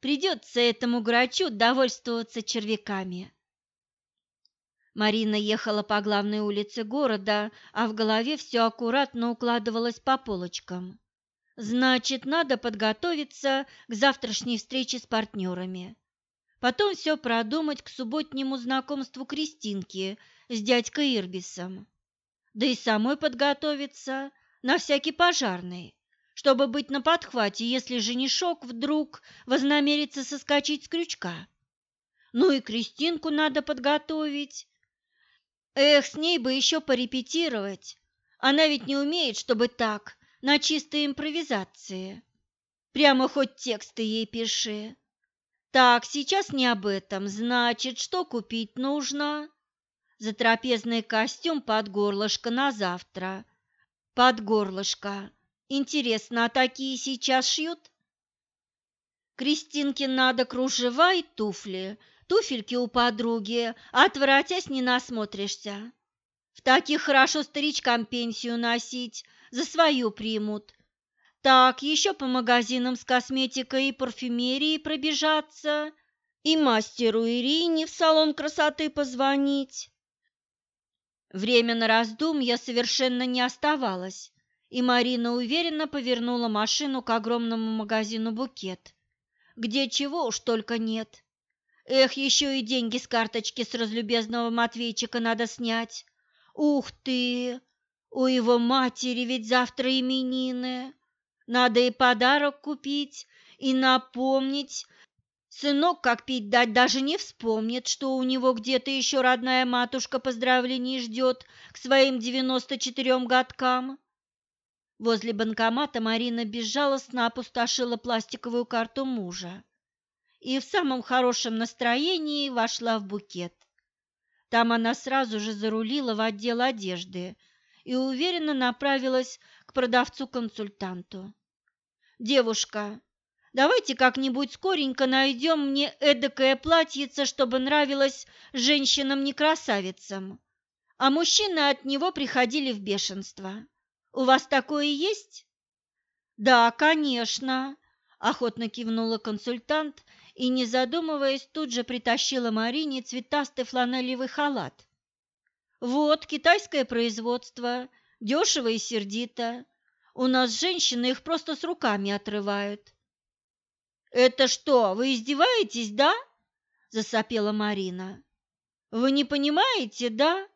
Придется этому Грачу довольствоваться червяками. Марина ехала по главной улице города, а в голове все аккуратно укладывалось по полочкам. Значит, надо подготовиться к завтрашней встрече с партнерами. Потом все продумать к субботнему знакомству Кристинки с дядькой Ирбисом. Да и самой подготовиться, на всякий пожарный, чтобы быть на подхвате, если женишок вдруг вознамерится соскочить с крючка. Ну и Кристинку надо подготовить. Эх, с ней бы еще порепетировать. Она ведь не умеет, чтобы так, на чистой импровизации. Прямо хоть тексты ей пиши. Так, сейчас не об этом. Значит, что купить нужно? Затрапезный костюм под горлышко на завтра. Под горлышко. Интересно, а такие сейчас шьют? Кристинке надо кружева и туфли. Туфельки у подруги, отвратясь не насмотришься. В таких хорошо старичкам пенсию носить, за свою примут. Так, еще по магазинам с косметикой и парфюмерией пробежаться, и мастеру Ирине в салон красоты позвонить. Время на раздумья совершенно не оставалось, и Марина уверенно повернула машину к огромному магазину «Букет», где чего уж только нет. Эх, еще и деньги с карточки с разлюбезного Матвейчика надо снять. Ух ты! У его матери ведь завтра именины. Надо и подарок купить, и напомнить. Сынок, как пить дать, даже не вспомнит, что у него где-то еще родная матушка поздравлений ждет к своим девяносто четырем годкам. Возле банкомата Марина безжалостно опустошила пластиковую карту мужа и в самом хорошем настроении вошла в букет. Там она сразу же зарулила в отдел одежды и уверенно направилась к продавцу-консультанту. «Девушка, давайте как-нибудь скоренько найдем мне эдакое платьице, чтобы нравилось женщинам-не а мужчины от него приходили в бешенство. У вас такое есть?» «Да, конечно», – охотно кивнула консультант и, не задумываясь, тут же притащила Марине цветастый фланелевый халат. Вот китайское производство, дешево и сердито. У нас женщины их просто с руками отрывают. Это что, вы издеваетесь, да? засопела Марина. Вы не понимаете, да?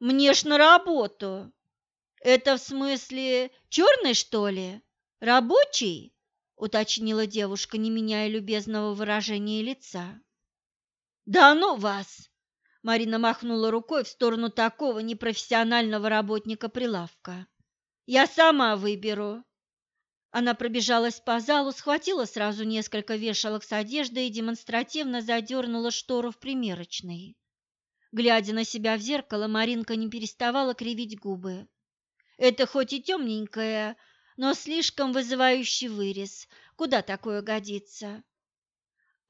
Мне ж на работу. Это в смысле черный, что ли? Рабочий? Уточнила девушка, не меняя любезного выражения лица. Да ну вас, Марина махнула рукой в сторону такого непрофессионального работника прилавка. «Я сама выберу». Она пробежалась по залу, схватила сразу несколько вешалок с одеждой и демонстративно задернула штору в примерочной. Глядя на себя в зеркало, Маринка не переставала кривить губы. Это хоть и темненькое, но слишком вызывающий вырез. Куда такое годится?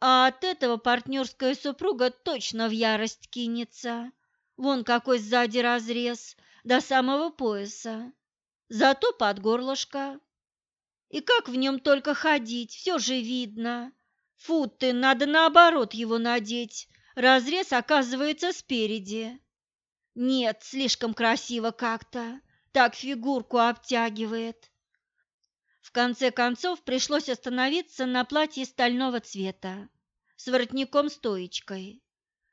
А от этого партнерская супруга точно в ярость кинется. Вон какой сзади разрез, до самого пояса. Зато под горлышко. И как в нем только ходить, все же видно. Фу ты, надо наоборот его надеть. Разрез оказывается спереди. Нет, слишком красиво как-то. Так фигурку обтягивает. В конце концов пришлось остановиться на платье стального цвета с воротником-стоечкой.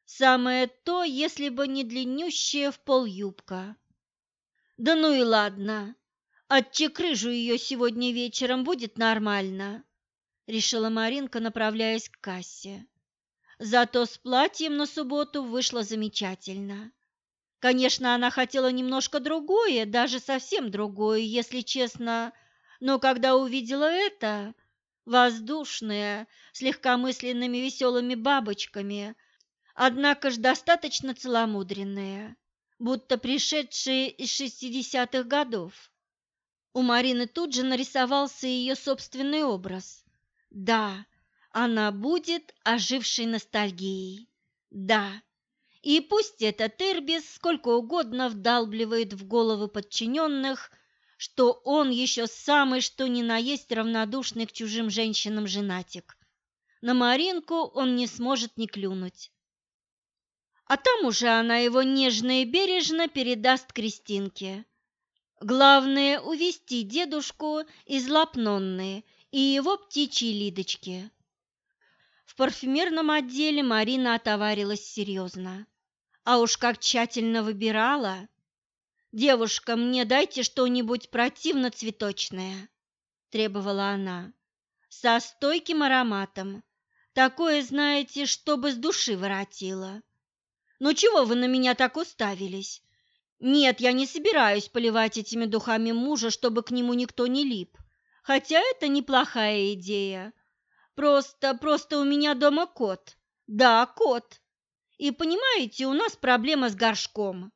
Самое то, если бы не длиннющая в пол юбка. Да ну и ладно, отчекрыжу ее сегодня вечером, будет нормально, решила Маринка, направляясь к кассе. Зато с платьем на субботу вышло замечательно. Конечно, она хотела немножко другое, даже совсем другое, если честно, но когда увидела это, воздушное, с легкомысленными веселыми бабочками, однако ж достаточно целомудренное, будто пришедшие из шестидесятых годов. У Марины тут же нарисовался ее собственный образ. Да, она будет ожившей ностальгией. Да, и пусть этот Ирбис сколько угодно вдалбливает в головы подчиненных – что он еще самый что ни на есть равнодушный к чужим женщинам женатик. На Маринку он не сможет не клюнуть. А там уже она его нежно и бережно передаст Кристинке. Главное – увести дедушку из Лапнонны и его птичьей Лидочки. В парфюмерном отделе Марина отоварилась серьезно. А уж как тщательно выбирала – «Девушка, мне дайте что-нибудь противно-цветочное», – требовала она, – «со стойким ароматом. Такое, знаете, чтобы с души воротило». «Ну чего вы на меня так уставились? Нет, я не собираюсь поливать этими духами мужа, чтобы к нему никто не лип. Хотя это неплохая идея. Просто, просто у меня дома кот. Да, кот. И понимаете, у нас проблема с горшком.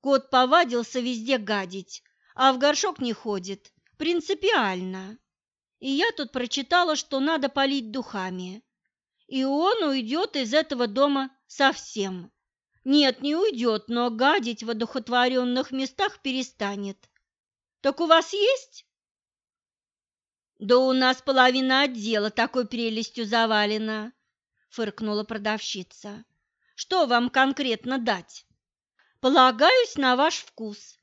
Кот повадился везде гадить, а в горшок не ходит. Принципиально. И я тут прочитала, что надо полить духами. И он уйдет из этого дома совсем. Нет, не уйдет, но гадить в одухотворенных местах перестанет. Так у вас есть? Да у нас половина отдела такой прелестью завалена, фыркнула продавщица. Что вам конкретно дать? Полагаюсь на ваш вкус.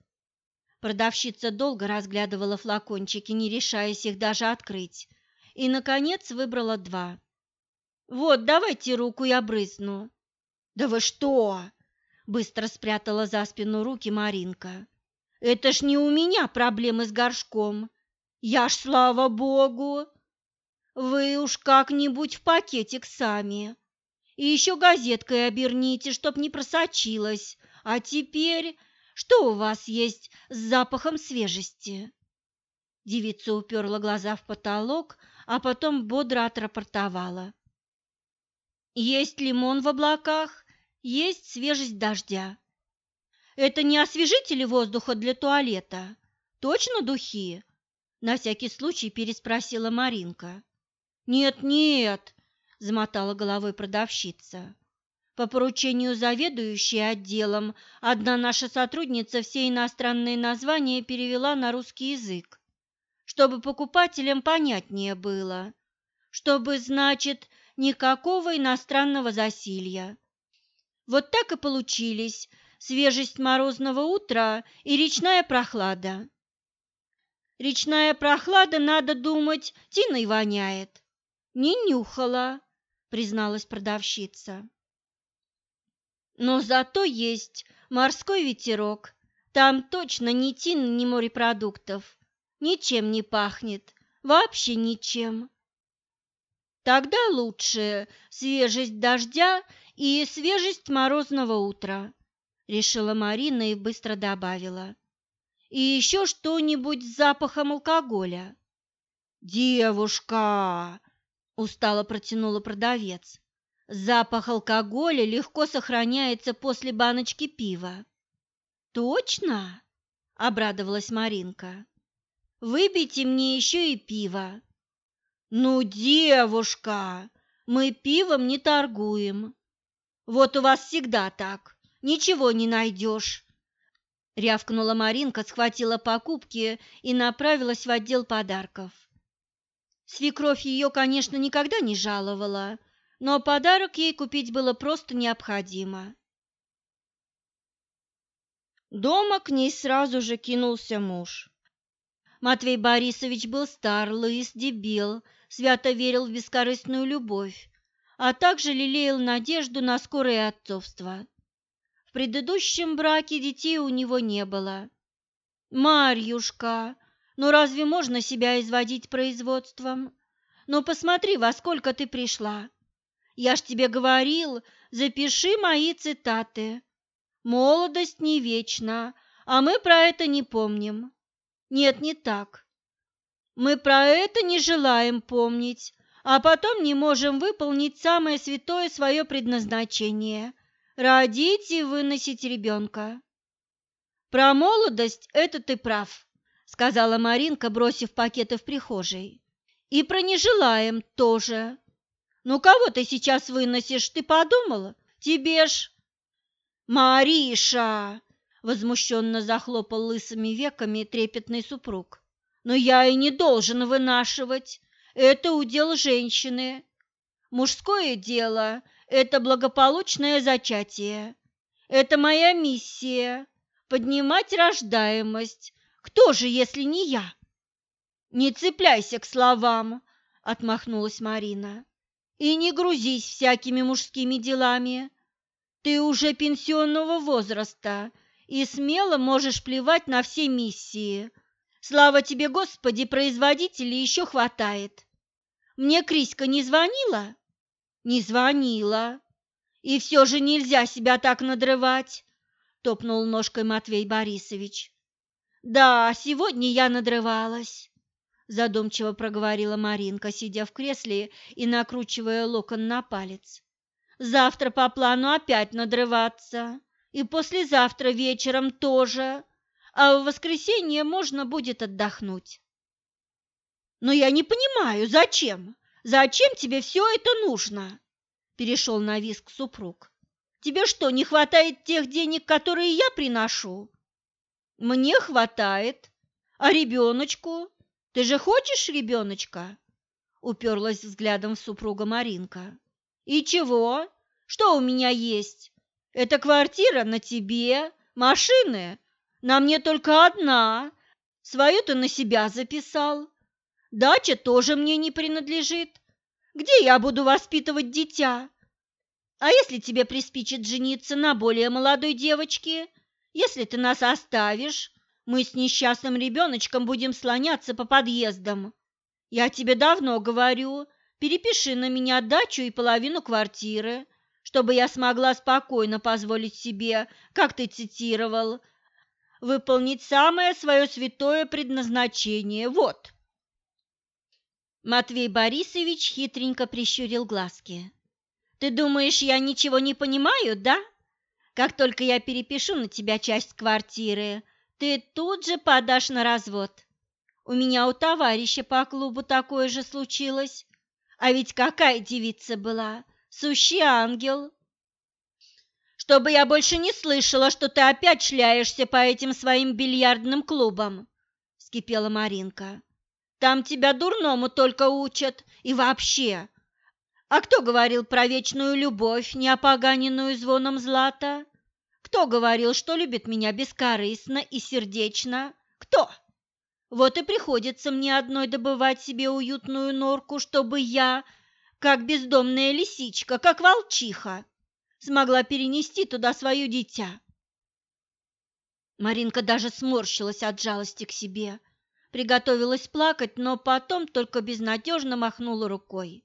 Продавщица долго разглядывала флакончики, не решаясь их даже открыть, и, наконец, выбрала два. «Вот, давайте руку я брызну». «Да вы что?» – быстро спрятала за спину руки Маринка. «Это ж не у меня проблемы с горшком. Я ж, слава богу! Вы уж как-нибудь в пакетик сами. И еще газеткой оберните, чтоб не просочилась. А теперь что у вас есть с запахом свежести?» Девица уперла глаза в потолок, а потом бодро отрапортовала. «Есть лимон в облаках, есть свежесть дождя. Это не освежители воздуха для туалета? Точно духи?» На всякий случай переспросила Маринка. «Нет, нет, – замотала головой продавщица. По поручению заведующей отделом одна наша сотрудница все иностранные названия перевела на русский язык, чтобы покупателям понятнее было, чтобы, значит, никакого иностранного засилья. Вот так и получились свежесть морозного утра и речная прохлада. Речная прохлада, надо думать, тиной воняет. Не нюхала, призналась продавщица. Но зато есть морской ветерок. Там точно ни тин, ни морепродуктов. Ничем не пахнет, вообще ничем. Тогда лучше свежесть дождя и свежесть морозного утра, решила Марина и быстро добавила. И еще что-нибудь с запахом алкоголя. Девушка, устало протянула продавец. Запах алкоголя легко сохраняется после баночки пива. Точно? обрадовалась Маринка. Выпейте мне еще и пиво. Ну, девушка, мы пивом не торгуем. Вот у вас всегда так, ничего не найдешь. Рявкнула Маринка, схватила покупки и направилась в отдел подарков. Свекровь ее, конечно, никогда не жаловала, но подарок ей купить было просто необходимо. Дома к ней сразу же кинулся муж. Матвей Борисович был стар, лыс, дебил, свято верил в бескорыстную любовь, а также лелеял надежду на скорое отцовство. В предыдущем браке детей у него не было. «Марьюшка, но разве можно себя изводить производством? Ну посмотри, во сколько ты пришла. Я ж тебе говорил, запиши мои цитаты. Молодость не вечна, а мы про это не помним. Нет, не так. Мы про это не желаем помнить, а потом не можем выполнить самое святое свое предназначение – родить и выносить ребенка. Про молодость это ты прав сказала Маринка, бросив пакеты в прихожей. И про не желаем тоже. Ну кого ты сейчас выносишь, ты подумала? Тебе ж Мариша, возмущенно захлопал лысыми веками трепетный супруг. Но я и не должен вынашивать. Это удел женщины. Мужское дело – это благополучное зачатие. Это моя миссия – поднимать рождаемость, кто же, если не я? Не цепляйся к словам, отмахнулась Марина. И не грузись всякими мужскими делами. Ты уже пенсионного возраста и смело можешь плевать на все миссии. Слава тебе, Господи, производителей еще хватает. Мне Криська не звонила? Не звонила. И все же нельзя себя так надрывать, топнул ножкой Матвей Борисович. Да, сегодня я надрывалась, задумчиво проговорила Маринка, сидя в кресле и накручивая локон на палец. Завтра по плану опять надрываться, и послезавтра вечером тоже, а в воскресенье можно будет отдохнуть. Но я не понимаю, зачем? Зачем тебе все это нужно? Перешел на виск супруг. Тебе что, не хватает тех денег, которые я приношу? Мне хватает. А ребеночку? Ты же хочешь ребеночка? Уперлась взглядом в супруга Маринка. И чего? Что у меня есть? Это квартира на тебе, машины. На мне только одна. Свою ты на себя записал. Дача тоже мне не принадлежит. Где я буду воспитывать дитя? А если тебе приспичит жениться на более молодой девочке? Если ты нас оставишь, мы с несчастным ребеночком будем слоняться по подъездам. Я тебе давно говорю, перепиши на меня дачу и половину квартиры, чтобы я смогла спокойно позволить себе, как ты цитировал, выполнить самое свое святое предназначение. Вот. Матвей Борисович хитренько прищурил глазки. «Ты думаешь, я ничего не понимаю, да? Как только я перепишу на тебя часть квартиры, ты тут же подашь на развод. У меня у товарища по клубу такое же случилось. А ведь какая девица была? Сущий ангел!» «Чтобы я больше не слышала, что ты опять шляешься по этим своим бильярдным клубам!» – вскипела Маринка. Там тебя дурному только учат. И вообще. А кто говорил про вечную любовь, неопоганенную звоном злата? Кто говорил, что любит меня бескорыстно и сердечно? Кто? Вот и приходится мне одной добывать себе уютную норку, чтобы я, как бездомная лисичка, как волчиха, смогла перенести туда свое дитя. Маринка даже сморщилась от жалости к себе Приготовилась плакать, но потом только безнадежно махнула рукой.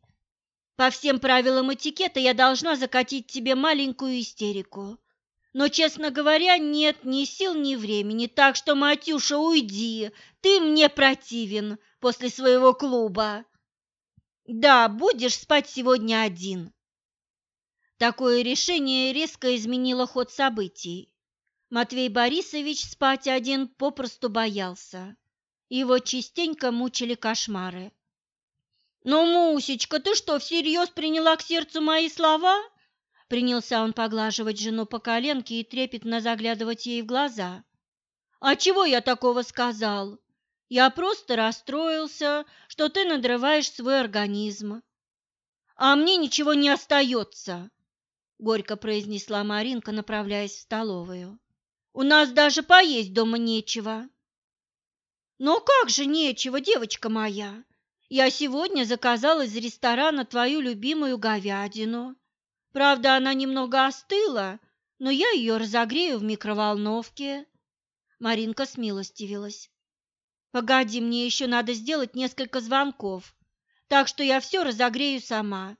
По всем правилам этикета я должна закатить тебе маленькую истерику. Но, честно говоря, нет ни сил, ни времени, так что, Матюша, уйди, ты мне противен после своего клуба. Да, будешь спать сегодня один. Такое решение резко изменило ход событий. Матвей Борисович спать один попросту боялся. Его частенько мучили кошмары. «Ну, Мусечка, ты что, всерьез приняла к сердцу мои слова?» Принялся он поглаживать жену по коленке и трепетно заглядывать ей в глаза. «А чего я такого сказал? Я просто расстроился, что ты надрываешь свой организм. А мне ничего не остается», — горько произнесла Маринка, направляясь в столовую. «У нас даже поесть дома нечего». Но как же нечего, девочка моя? Я сегодня заказала из ресторана твою любимую говядину. Правда, она немного остыла, но я ее разогрею в микроволновке. Маринка смилостивилась. Погоди, мне еще надо сделать несколько звонков, так что я все разогрею сама.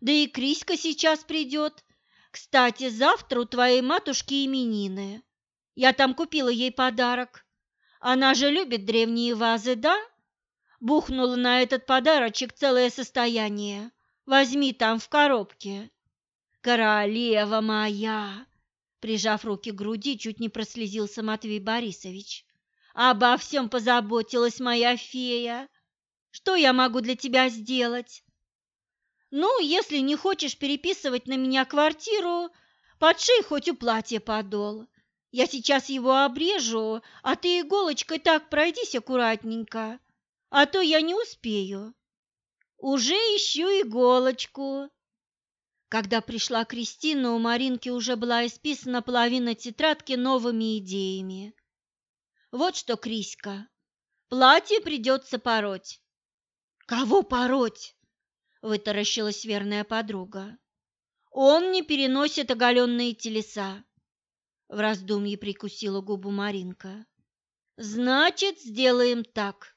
Да и Криська сейчас придет. Кстати, завтра у твоей матушки именины. Я там купила ей подарок. Она же любит древние вазы, да? Бухнула на этот подарочек целое состояние. Возьми там в коробке. Королева моя! Прижав руки к груди, чуть не прослезился Матвей Борисович. Обо всем позаботилась моя фея. Что я могу для тебя сделать? Ну, если не хочешь переписывать на меня квартиру, подшей хоть у платья подол. Я сейчас его обрежу, а ты иголочкой так пройдись аккуратненько, а то я не успею. Уже ищу иголочку. Когда пришла Кристина, у Маринки уже была исписана половина тетрадки новыми идеями. Вот что, Криська, платье придется пороть. Кого пороть? Вытаращилась верная подруга. Он не переносит оголенные телеса. в раздумье прикусила губу Маринка. Значит, сделаем так.